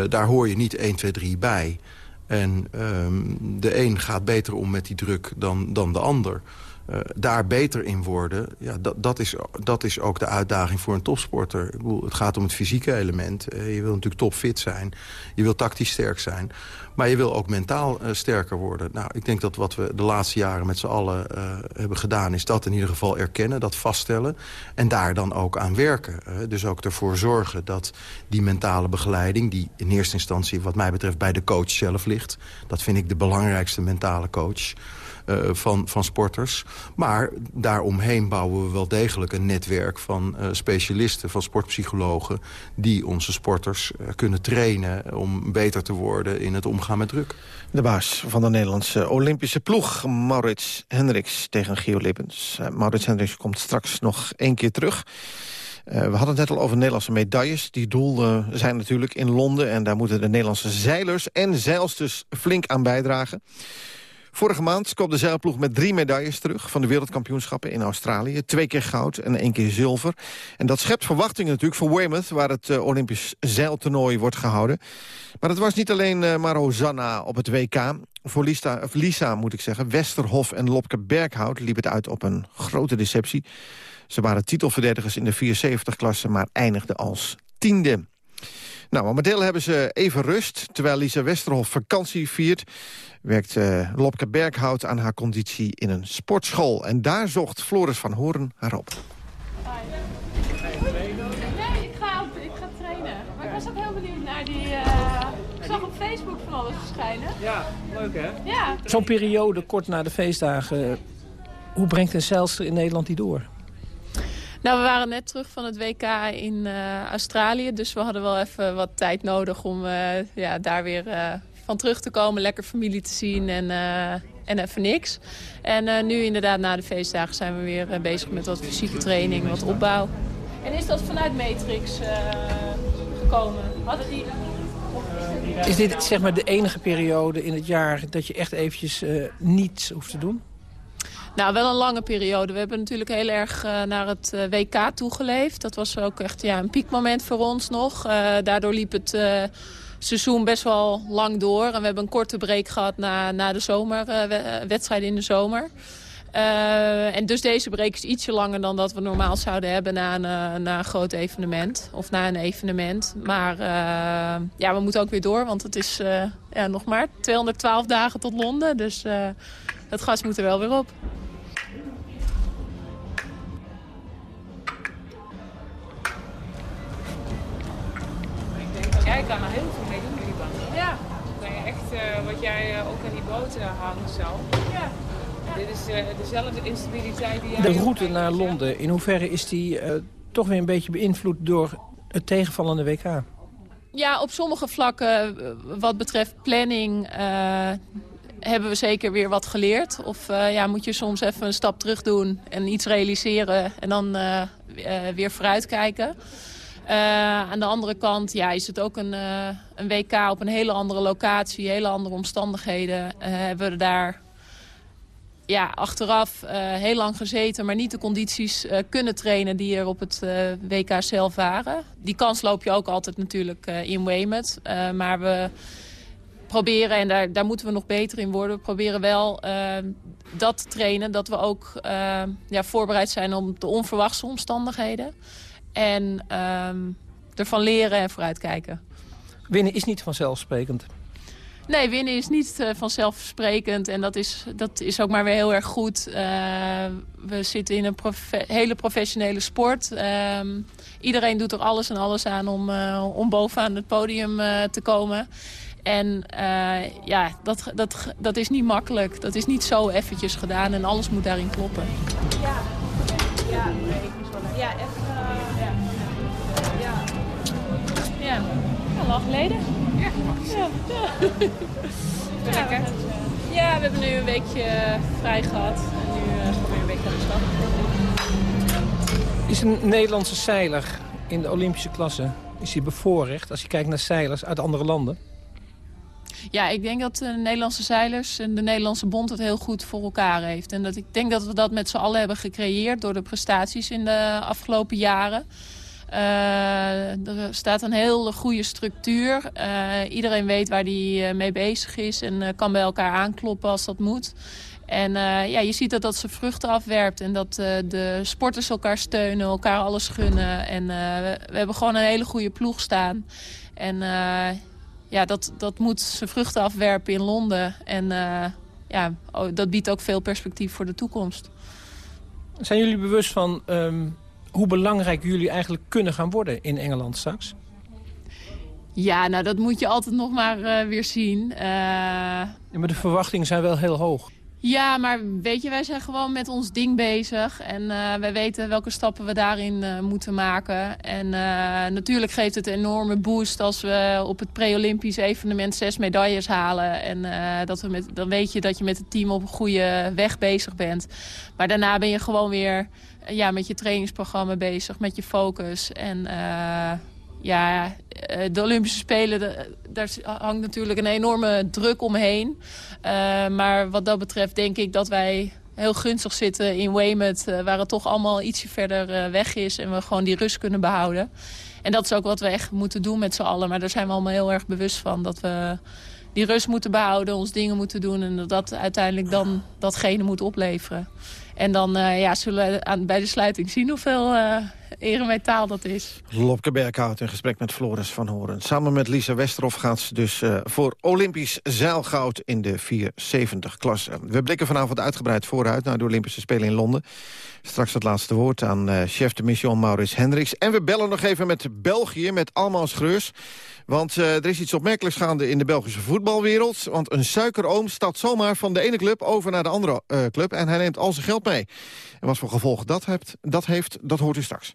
daar hoor je niet 1, 2, 3 bij. En de een gaat beter om met die druk dan, dan de ander. Uh, daar beter in worden... Ja, dat, dat, is, dat is ook de uitdaging voor een topsporter. Ik bedoel, het gaat om het fysieke element. Uh, je wil natuurlijk topfit zijn. Je wil tactisch sterk zijn. Maar je wil ook mentaal uh, sterker worden. Nou, ik denk dat wat we de laatste jaren met z'n allen hebben gedaan... is dat in ieder geval erkennen, dat vaststellen. En daar dan ook aan werken. dus ook ervoor zorgen dat die mentale begeleiding... die in eerste instantie wat mij betreft bij de coach zelf ligt... dat vind ik de belangrijkste mentale coach van, van sporters. Maar daaromheen bouwen we wel degelijk een netwerk van specialisten, van sportpsychologen... die onze sporters kunnen trainen om beter te worden in het omgaan met druk. De baas van de Nederlandse Olympische ploeg, Maurits Hendricks tegen Gio Lippens. Maurits Hendricks komt straks nog één keer terug. Eh, we hadden het net al over Nederlandse medailles. Die doel zijn natuurlijk in Londen. En daar moeten de Nederlandse zeilers en zeilsters flink aan bijdragen. Vorige maand kwam de zeilploeg met drie medailles terug... van de wereldkampioenschappen in Australië. Twee keer goud en één keer zilver. En dat schept verwachtingen natuurlijk voor Weymouth... waar het uh, Olympisch zeiltoernooi wordt gehouden. Maar het was niet alleen uh, maar op het WK. Voor Lisa, Lisa, moet ik zeggen, Westerhof en Lopke Berghout... liep het uit op een grote deceptie. Ze waren titelverdedigers in de 74-klasse, maar eindigden als tiende. Nou, momenteel hebben ze even rust. Terwijl Lisa Westerhof vakantie viert... werkt uh, Lopke Berghout aan haar conditie in een sportschool. En daar zocht Floris van Horen haar op. Nee, ik ga, ik ga trainen. Maar ik was ook heel benieuwd naar die... Uh, ik zag op Facebook van alles verschijnen. Ja, leuk hè? Ja. Zo'n periode kort na de feestdagen... hoe brengt een zeilster in Nederland die door? Nou, we waren net terug van het WK in uh, Australië. Dus we hadden wel even wat tijd nodig om uh, ja, daar weer uh, van terug te komen. Lekker familie te zien en, en even niks. En nu inderdaad na de feestdagen zijn we weer bezig met wat fysieke training, wat opbouw. En is dat vanuit Matrix gekomen? Hadden die... Is dit zeg maar de enige periode in het jaar dat je echt eventjes niets hoeft te doen? Nou, wel een lange periode. We hebben natuurlijk heel erg uh, naar het uh, WK toegeleefd. Dat was ook echt ja, een piekmoment voor ons nog. Uh, daardoor liep het seizoen best wel lang door. En we hebben een korte break gehad na, na de zomer, wedstrijden in de zomer. En dus deze break is ietsje langer dan dat we normaal zouden hebben na een, na een groot evenement. Of na een evenement. Maar ja, we moeten ook weer door, want het is ja, nog maar 212 dagen tot Londen. Dus het gas moet er wel weer op. Jij kan er heel veel mee doen met die. Ja. Kan je echt, wat jij ook aan die boten hangt zo. Ja. Dit is uh, dezelfde instabiliteit die jij... De route naar Londen, in hoeverre is die toch weer een beetje beïnvloed door het tegenvallende WK? Ja, op sommige vlakken wat betreft planning hebben we zeker weer wat geleerd. Of uh, ja, moet je soms even een stap terug doen en iets realiseren en dan uh, uh, weer vooruitkijken. aan de andere kant ja, is het ook een, een WK op een hele andere locatie, hele andere omstandigheden. hebben we daar ja, achteraf heel lang gezeten, maar niet de condities kunnen trainen die er op het WK zelf waren. Die kans loop je ook altijd natuurlijk in Weymouth. maar we proberen, en daar, daar moeten we nog beter in worden... we proberen wel dat te trainen, dat we ook ja, voorbereid zijn op de onverwachte omstandigheden. En uh, ervan leren en vooruitkijken. Winnen is niet vanzelfsprekend. Nee, winnen is niet uh, vanzelfsprekend. En dat is, dat is ook maar weer heel erg goed. Uh, we zitten in een hele professionele sport. Uh, iedereen doet er alles en alles aan om, uh, om bovenaan het podium te komen. En ja, dat, dat, dat is niet makkelijk. Dat is niet zo eventjes gedaan en alles moet daarin kloppen. Ja, ja, ja echt. Ja. Ja. ja, lang geleden. Ja, ja. ja. Lekker. Ja, we hebben nu een weekje vrij gehad. En nu uh, gaan we weer een week aan de slag. Is een Nederlandse zeiler in de Olympische klasse... is hij bevoorrecht als je kijkt naar zeilers uit andere landen? Ja, ik denk dat de Nederlandse zeilers en de Nederlandse bond het heel goed voor elkaar heeft. En dat ik denk dat we dat met z'n allen hebben gecreëerd door de prestaties in de afgelopen jaren. Uh, er staat een hele goede structuur. Uh, iedereen weet waar die uh, mee bezig is en kan bij elkaar aankloppen als dat moet. En ja, je ziet dat dat ze vruchten afwerpt en dat de sporters elkaar steunen, elkaar alles gunnen. En we, hebben gewoon een hele goede ploeg staan. En ja, dat, dat moet zijn vruchten afwerpen in Londen. En ja, dat biedt ook veel perspectief voor de toekomst. Zijn jullie bewust van um, hoe belangrijk jullie eigenlijk kunnen gaan worden in Engeland straks? Ja, nou dat moet je altijd nog maar uh, weer zien. Uh... Ja, maar de verwachtingen zijn wel heel hoog. Ja, maar weet je, wij zijn gewoon met ons ding bezig. En uh, wij weten welke stappen we daarin uh, moeten maken. En uh, natuurlijk geeft het een enorme boost als we op het pre-Olympisch evenement zes medailles halen. En dat we met, dan weet je dat je met het team op een goede weg bezig bent. Maar daarna ben je gewoon weer ja, met je trainingsprogramma bezig, met je focus. En ja, de Olympische Spelen, daar hangt natuurlijk een enorme druk omheen. Uh, maar wat dat betreft denk ik dat wij heel gunstig zitten in Weymouth... Uh, waar het toch allemaal ietsje verder weg is en we gewoon die rust kunnen behouden. En dat is ook wat we echt moeten doen met z'n allen. Maar daar zijn we allemaal heel erg bewust van. Dat we die rust moeten behouden, ons dingen moeten doen... en dat dat uiteindelijk dan datgene moet opleveren. En dan ja, zullen we aan, bij de sluiting zien hoeveel eremetaal dat is. Lopke Berghout in gesprek met Floris van Horen. Samen met Lisa Westerhof gaat ze dus uh, voor Olympisch zeilgoud in de 470-klasse. We blikken vanavond uitgebreid vooruit naar de Olympische Spelen in Londen. Straks het laatste woord aan uh, chef de mission Maurits Hendricks. En we bellen nog even met België, met Alman Schreurs. Want uh, er is iets opmerkelijks gaande in de Belgische voetbalwereld. Want een suikeroom staat zomaar van de ene club over naar de andere club. En hij neemt al zijn geld mee. En wat voor gevolgen dat, hebt, dat heeft, dat hoort u straks.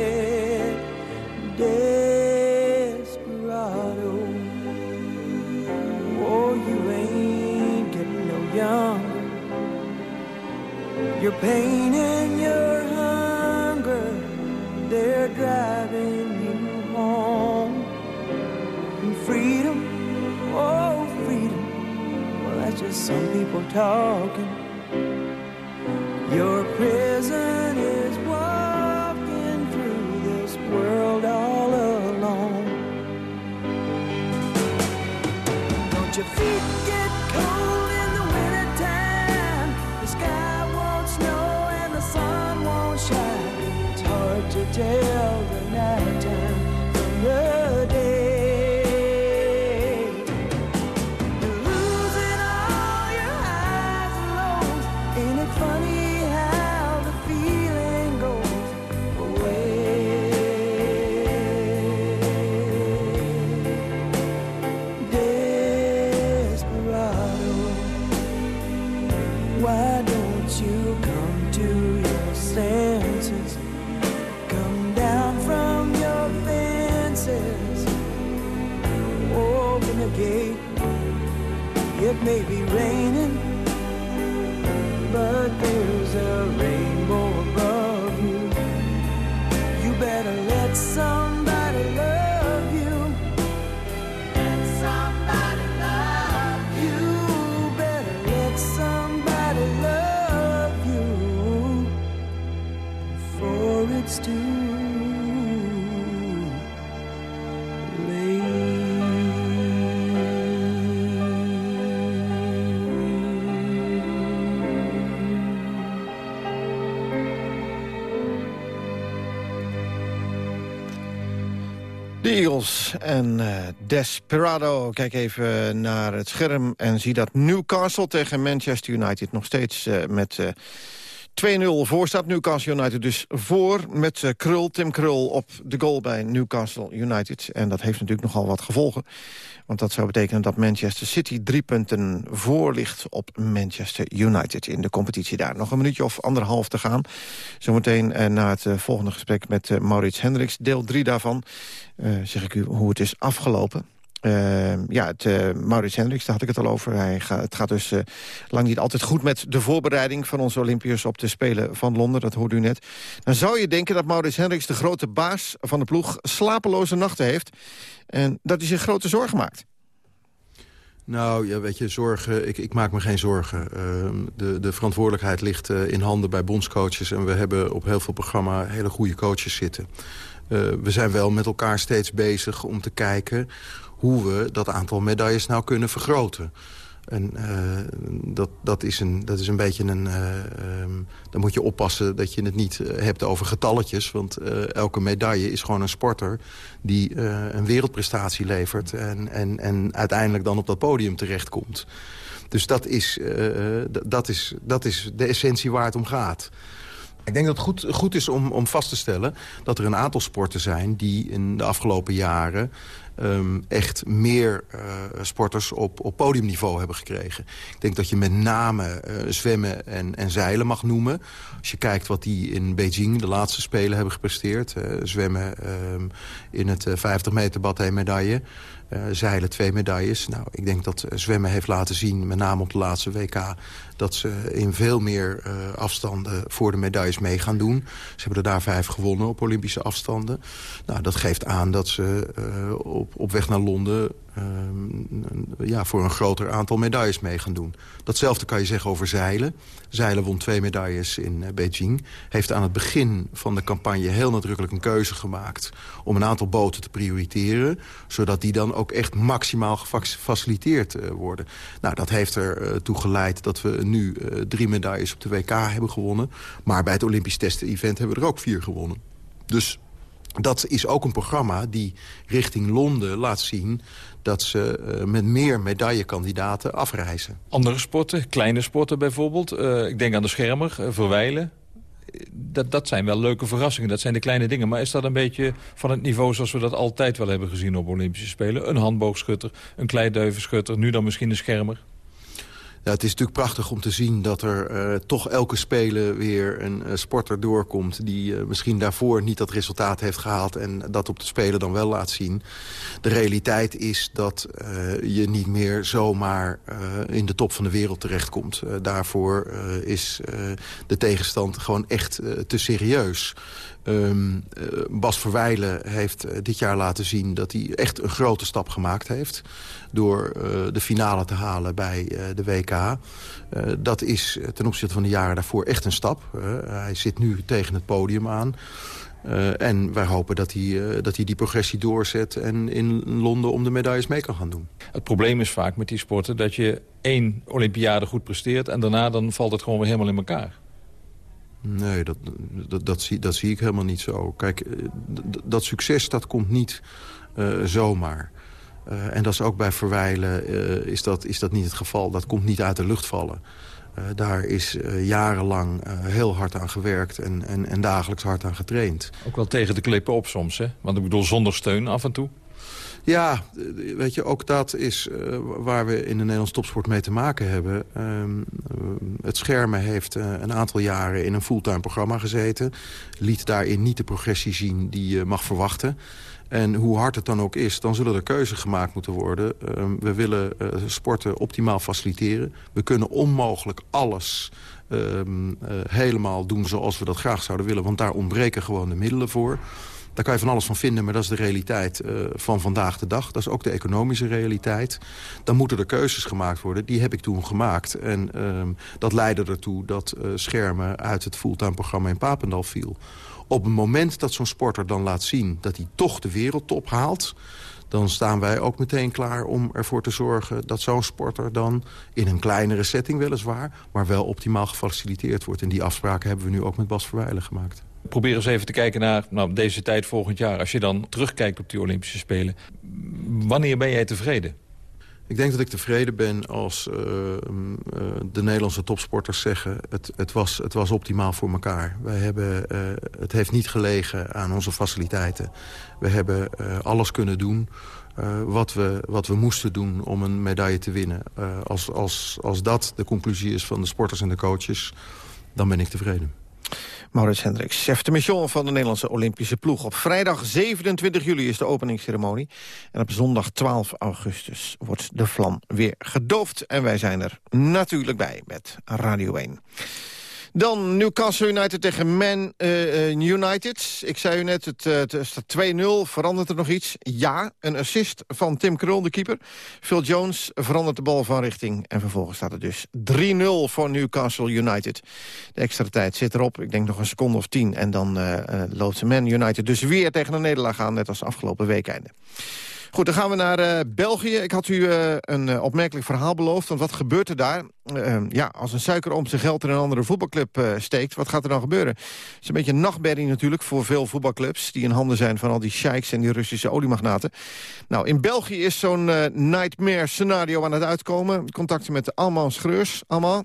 Your pain and your hunger, they're driving you home. And freedom, oh, freedom, well, that's just some people talking. Your prison is walking through this world all alone. Don't your feet tell En eh, Desperado. Kijk even naar het scherm en zie dat Newcastle tegen Manchester United... nog steeds eh, met 2-0 voor staat Newcastle United dus voor met uh, Krul, Tim Krul op de goal bij Newcastle United. En dat heeft natuurlijk nogal wat gevolgen. Want dat zou betekenen dat Manchester City drie punten voor ligt op Manchester United in de competitie daar. Nog een minuutje of anderhalf te gaan. Zometeen uh, na het uh, volgende gesprek met Maurits Hendricks. Deel drie daarvan zeg ik u hoe het is afgelopen. Uh, ja, uh, Maurits Hendricks, daar had ik het al over. Hij het gaat dus uh, lang niet altijd goed met de voorbereiding van onze Olympiërs op de Spelen van Londen. Dat hoorde u net. Dan zou je denken dat Maurits Hendricks, de grote baas van de ploeg, slapeloze nachten heeft. En dat hij zich grote zorgen maakt. Nou, ja, weet je, zorgen, ik, ik maak me geen zorgen. Uh, de, de verantwoordelijkheid ligt uh, in handen bij bondscoaches... en we hebben op heel veel programma hele goede coaches zitten. We zijn wel met elkaar steeds bezig om te kijken hoe we dat aantal medailles nou kunnen vergroten. En uh, dat, dat, is een, dat is een beetje een... Uh, dan moet je oppassen dat je het niet uh, hebt over getalletjes. Want elke medaille is gewoon een sporter die een wereldprestatie levert... En, en, en uiteindelijk dan op dat podium terechtkomt. Dus dat is, dat, is, dat is de essentie waar het om gaat. Ik denk dat het goed, goed is om, om vast te stellen dat er een aantal sporten zijn... die in de afgelopen jaren um, echt meer uh, sporters op, op podiumniveau hebben gekregen. Ik denk dat je met name uh, zwemmen en, en zeilen mag noemen. Als je kijkt wat die in Beijing, de laatste Spelen, hebben gepresteerd. Uh, zwemmen um, in het 50 meter bad medaille. Uh, zeilen twee medailles. Nou, ik denk dat zwemmen heeft laten zien, met name op de laatste WK... dat ze in veel meer uh, afstanden voor de medailles mee gaan doen. Ze hebben er daar vijf gewonnen op Olympische afstanden. Nou, dat geeft aan dat ze op, op weg naar Londen... ja, voor een groter aantal medailles mee gaan doen. Datzelfde kan je zeggen over zeilen. Zeilen won twee medailles in Beijing. Heeft aan het begin van de campagne heel nadrukkelijk een keuze gemaakt... om een aantal boten te prioriteren... zodat die dan ook echt maximaal gefaciliteerd uh, worden. Nou, dat heeft ertoe toe geleid dat we nu drie medailles op de WK hebben gewonnen. Maar bij het Olympisch testen-event hebben we er ook vier gewonnen. Dus dat is ook een programma die richting Londen laat zien dat ze uh, met meer medaillekandidaten afreizen. Andere sporten, kleine sporten bijvoorbeeld. Uh, ik denk aan de schermer, uh, verwijlen. Dat, dat zijn wel leuke verrassingen, dat zijn de kleine dingen. Maar is dat een beetje van het niveau zoals we dat altijd wel hebben gezien op Olympische Spelen? Een handboogschutter, een kleiduivenschutter, nu dan misschien een schermer? Ja, het is natuurlijk prachtig om te zien dat er uh, toch elke spelen weer een uh, sporter doorkomt... die uh, misschien daarvoor niet dat resultaat heeft gehaald... en dat op de Spelen dan wel laat zien. De realiteit is dat je niet meer zomaar in de top van de wereld terechtkomt. daarvoor is de tegenstand gewoon echt te serieus. Um, uh, Bas Verwijlen heeft uh, dit jaar laten zien dat hij echt een grote stap gemaakt heeft. Door uh, de finale te halen bij de WK. dat is ten opzichte van de jaren daarvoor echt een stap. hij zit nu tegen het podium aan. en wij hopen dat hij, dat hij die progressie doorzet... en in Londen om de medailles mee kan gaan doen. Het probleem is vaak met die sporten dat je één Olympiade goed presteert... en daarna dan valt het gewoon weer helemaal in elkaar. Nee, dat, dat, dat, zie, dat zie ik helemaal niet zo. Kijk, dat succes dat komt niet uh, zomaar. Uh, en dat is ook bij Verwijlen is, dat, is dat niet het geval. Dat komt niet uit de lucht vallen. daar is jarenlang heel hard aan gewerkt en, en, en dagelijks hard aan getraind. Ook wel tegen de klippen op soms, hè? Want ik bedoel zonder steun af en toe. Ja, weet je, ook dat is uh, waar we in de Nederlandse topsport mee te maken hebben. Um, het schermen heeft uh, een aantal jaren in een fulltime programma gezeten. Liet daarin niet de progressie zien die je mag verwachten. En hoe hard het dan ook is, dan zullen er keuzes gemaakt moeten worden. Uh, we willen sporten optimaal faciliteren. We kunnen onmogelijk alles uh, helemaal doen zoals we dat graag zouden willen. Want daar ontbreken gewoon de middelen voor. Daar kan je van alles van vinden, maar dat is de realiteit uh, van vandaag de dag. Dat is ook de economische realiteit. Dan moeten er keuzes gemaakt worden. Die heb ik toen gemaakt. En uh, dat leidde ertoe dat uh, Schermen uit het fulltime-programma in Papendal viel. Op het moment dat zo'n sporter dan laat zien dat hij toch de wereldtop haalt dan staan wij ook meteen klaar om ervoor te zorgen... dat zo'n sporter dan in een kleinere setting weliswaar... maar wel optimaal gefaciliteerd wordt. En die afspraken hebben we nu ook met Bas Verwijlen gemaakt. Probeer eens even te kijken naar nou, deze tijd volgend jaar. Als je dan terugkijkt op die Olympische Spelen. Wanneer ben jij tevreden? Ik denk dat ik tevreden ben als uh, uh, de Nederlandse topsporters zeggen... Het, het, was, het was optimaal voor elkaar. Wij hebben, uh, het heeft niet gelegen aan onze faciliteiten. We hebben alles kunnen doen wat, we, wat we moesten doen om een medaille te winnen. als, als, als dat de conclusie is van de sporters en de coaches, dan ben ik tevreden. Maurits Hendricks, chef de mission van de Nederlandse Olympische ploeg. Op vrijdag 27 juli is de openingsceremonie. En op zondag 12 augustus wordt de vlam weer gedoofd. En wij zijn er natuurlijk bij met Radio 1. Dan Newcastle United tegen Man uh, United. Ik zei u net, het, uh, het staat 2-0. Verandert er nog iets? Ja, een assist van Tim Krul, de keeper. Phil Jones verandert de bal van richting. En vervolgens staat het dus 3-0 voor Newcastle United. De extra tijd zit erop. Ik denk nog een seconde of tien. En dan uh, loopt Man United dus weer tegen een nederlaag aan. Net als afgelopen weekende. Goed, dan gaan we naar uh, België. Ik had u uh, een uh, opmerkelijk verhaal beloofd. Want wat gebeurt er daar? ja, als een suiker om zijn geld in een andere voetbalclub steekt... wat gaat er dan gebeuren? Het is een beetje een nachtmerrie natuurlijk voor veel voetbalclubs... die in handen zijn van al die sheiks en die Russische oliemagnaten. Nou, in België is zo'n nightmare scenario aan het uitkomen. Contacten met Alma Schreurs. Alma,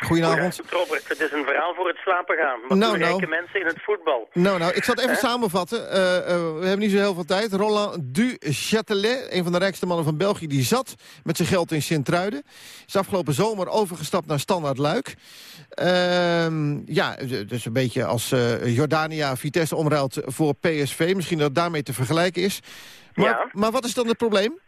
Goedenavond. Robert, het is een verhaal voor het slapen gaan. Wat nou, nou. mensen in het voetbal? Nou, nou, ik zal het even samenvatten. Uh, uh, we hebben niet zo heel veel tijd. Roland Du Châtelet, een van de rijkste mannen van België... die zat met zijn geld in Sint-Truiden. Is afgelopen zomer overgestapt naar Standaard Luik. Uh, ja, dus een beetje als uh, Jordania Vitesse omruilt voor PSV. Misschien dat het daarmee te vergelijken is. Maar, ja. maar wat is dan het probleem?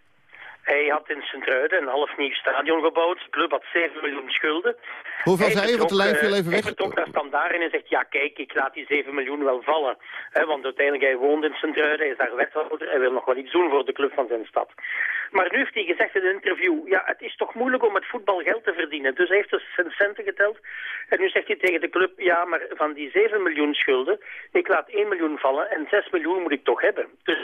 Hij had in Sint-Truiden een half nieuw stadion gebouwd. De club had 7 miljoen schulden. Hoeveel zei je? Want de lijn viel even weg. Hij vertrok naar Standaard en zegt, ja kijk, ik laat die 7 miljoen wel vallen. want uiteindelijk, hij woont in Sint-Truiden, hij is daar wethouder. Hij wil nog wel iets doen voor de club van zijn stad. Maar nu heeft hij gezegd in een interview, ja, het is toch moeilijk om met voetbal geld te verdienen. Dus hij heeft dus zijn centen geteld. En nu zegt hij tegen de club, ja, maar van die 7 miljoen schulden, ik laat 1 miljoen vallen en 6 miljoen moet ik toch hebben. Dus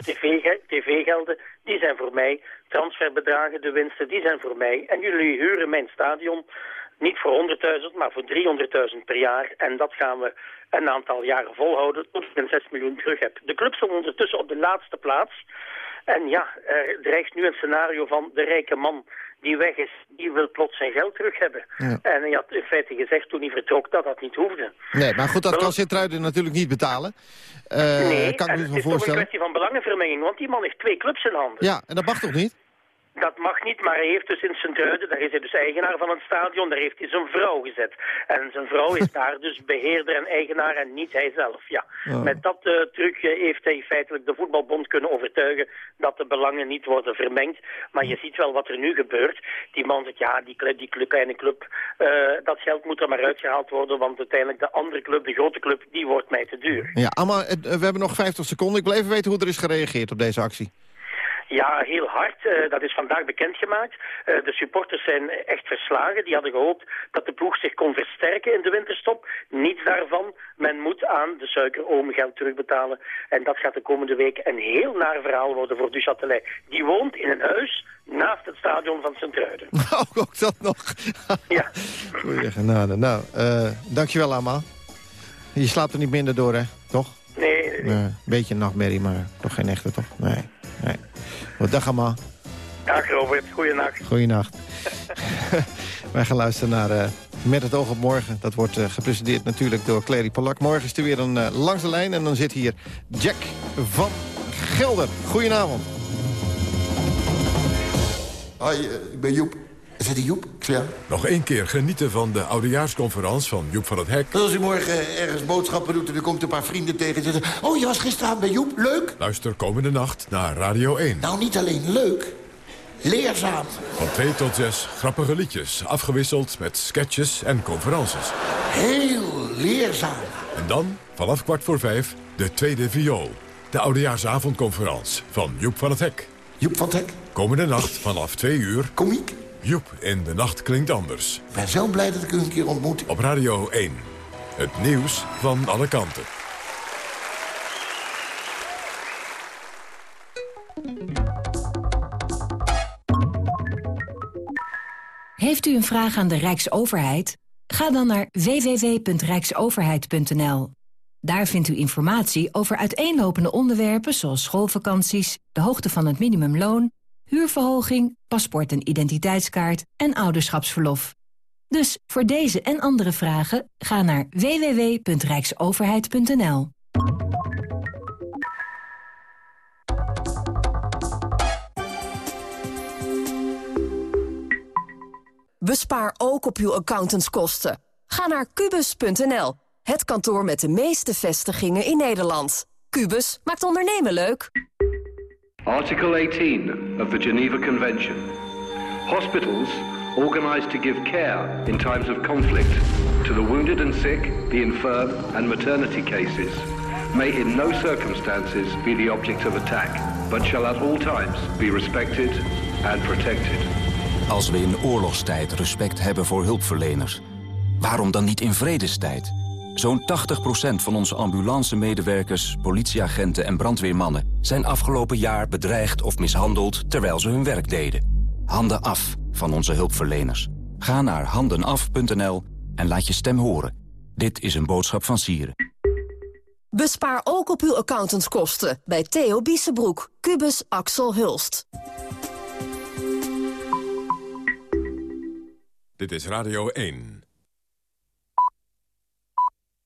tv-gelden, die zijn voor mij, transferbedragen, de winsten, die zijn voor mij. En jullie huren mijn stadion niet voor 100.000, maar voor 300.000 per jaar. En dat gaan we een aantal jaren volhouden tot ik een 6 miljoen terug heb. De club stond ondertussen op de laatste plaats. En ja, er dreigt nu een scenario van de rijke man die weg is, die wil plots zijn geld terug hebben. En hij had in feite gezegd toen hij vertrok dat dat niet hoefde. Nee, maar goed, dat kan Sint-Truiden natuurlijk niet betalen. Uh, nee, kan ik me het is toch een kwestie van belangenvermenging, want die man heeft twee clubs in handen. Ja, en dat mag toch niet? Dat mag niet, maar hij heeft dus in Sint-Truiden, daar is hij dus eigenaar van het stadion, daar heeft hij zijn vrouw gezet. En zijn vrouw is [laughs] daar dus beheerder en eigenaar en niet hij zelf, ja. Met dat uh, trucje heeft hij feitelijk de voetbalbond kunnen overtuigen dat de belangen niet worden vermengd. Maar je ziet wel wat er nu gebeurt. Die man zegt, ja, die, club, die kleine club, uh, dat geld moet er maar uitgehaald worden, want uiteindelijk de andere club, de grote club, die wordt mij te duur. Ja, Amma, we hebben nog 50 seconden. Ik wil even weten hoe er is gereageerd op deze actie. Ja, heel hard. Uh, dat is vandaag bekendgemaakt. Uh, de supporters zijn echt verslagen. Die hadden gehoopt dat de ploeg zich kon versterken in de winterstop. Niets daarvan. Men moet aan de suikeroom geld terugbetalen. En dat gaat de komende week een heel naar verhaal worden voor Duchatelet. Die woont in een huis naast het stadion van Sint-Truiden. [laughs] Nou, ook dat nog. ja. [laughs] Goeie genade. Nou, uh, dankjewel allemaal. Je slaapt er niet minder door, hè? Toch? Nee. Een beetje nachtmerrie, maar toch geen echte, toch? Nee. Nee. Dag allemaal. Dag Robert, goeienacht. Goeienacht. [laughs] Wij gaan luisteren naar uh, Met het oog op morgen. Dat wordt uh, gepresenteerd natuurlijk door Clary Polak. Morgen is er weer een uh, langs de lijn en dan zit hier Jack van Gelder. Goedenavond. Hoi, ik ben Joep. Joep? Ja. Nog één keer genieten van de oudejaarsconferentie van Joep van het Hek. Als u morgen ergens boodschappen doet en er komt een paar vrienden tegen... en zeggen, oh, je was gisteravond bij Joep, leuk. Luister komende nacht naar Radio 1. Nou, niet alleen leuk, leerzaam. Van 2 tot 6 grappige liedjes, afgewisseld met sketches en conferences. Heel leerzaam. En dan, vanaf kwart voor vijf, de tweede viool. De oudejaarsavondconferentie van Joep van het Hek. Joep van het Hek? Komende nacht vanaf 2 uur. Komiek? Joep in de nacht klinkt anders. Ik ben zo blij dat ik u een keer ontmoet. Op Radio 1. Het nieuws van alle kanten. Heeft u een vraag aan de Rijksoverheid? Ga dan naar www.rijksoverheid.nl. Daar vindt u informatie over uiteenlopende onderwerpen zoals schoolvakanties, de hoogte van het minimumloon huurverhoging, paspoort en identiteitskaart en ouderschapsverlof. Dus voor deze en andere vragen ga naar www.rijksoverheid.nl. Bespaar ook op uw accountantskosten. Ga naar kubus.nl, het kantoor met de meeste vestigingen in Nederland. Kubus maakt ondernemen leuk. Article 18 of the Geneva Convention. Hospitals organized to give care in times of conflict to the wounded and sick, the infirm and maternity cases may in no circumstances be the object of attack, but shall at all times be respected and protected. Als we in oorlogstijd respect hebben voor hulpverleners, waarom dan niet in vredestijd? Zo'n 80% van onze ambulance-medewerkers, politieagenten en brandweermannen... zijn afgelopen jaar bedreigd of mishandeld terwijl ze hun werk deden. Handen af van onze hulpverleners. Ga naar handenaf.nl en laat je stem horen. Dit is een boodschap van Sieren. Bespaar ook op uw accountantskosten bij Theo Biesebroek, Cubus Axel Hulst. Dit is Radio 1.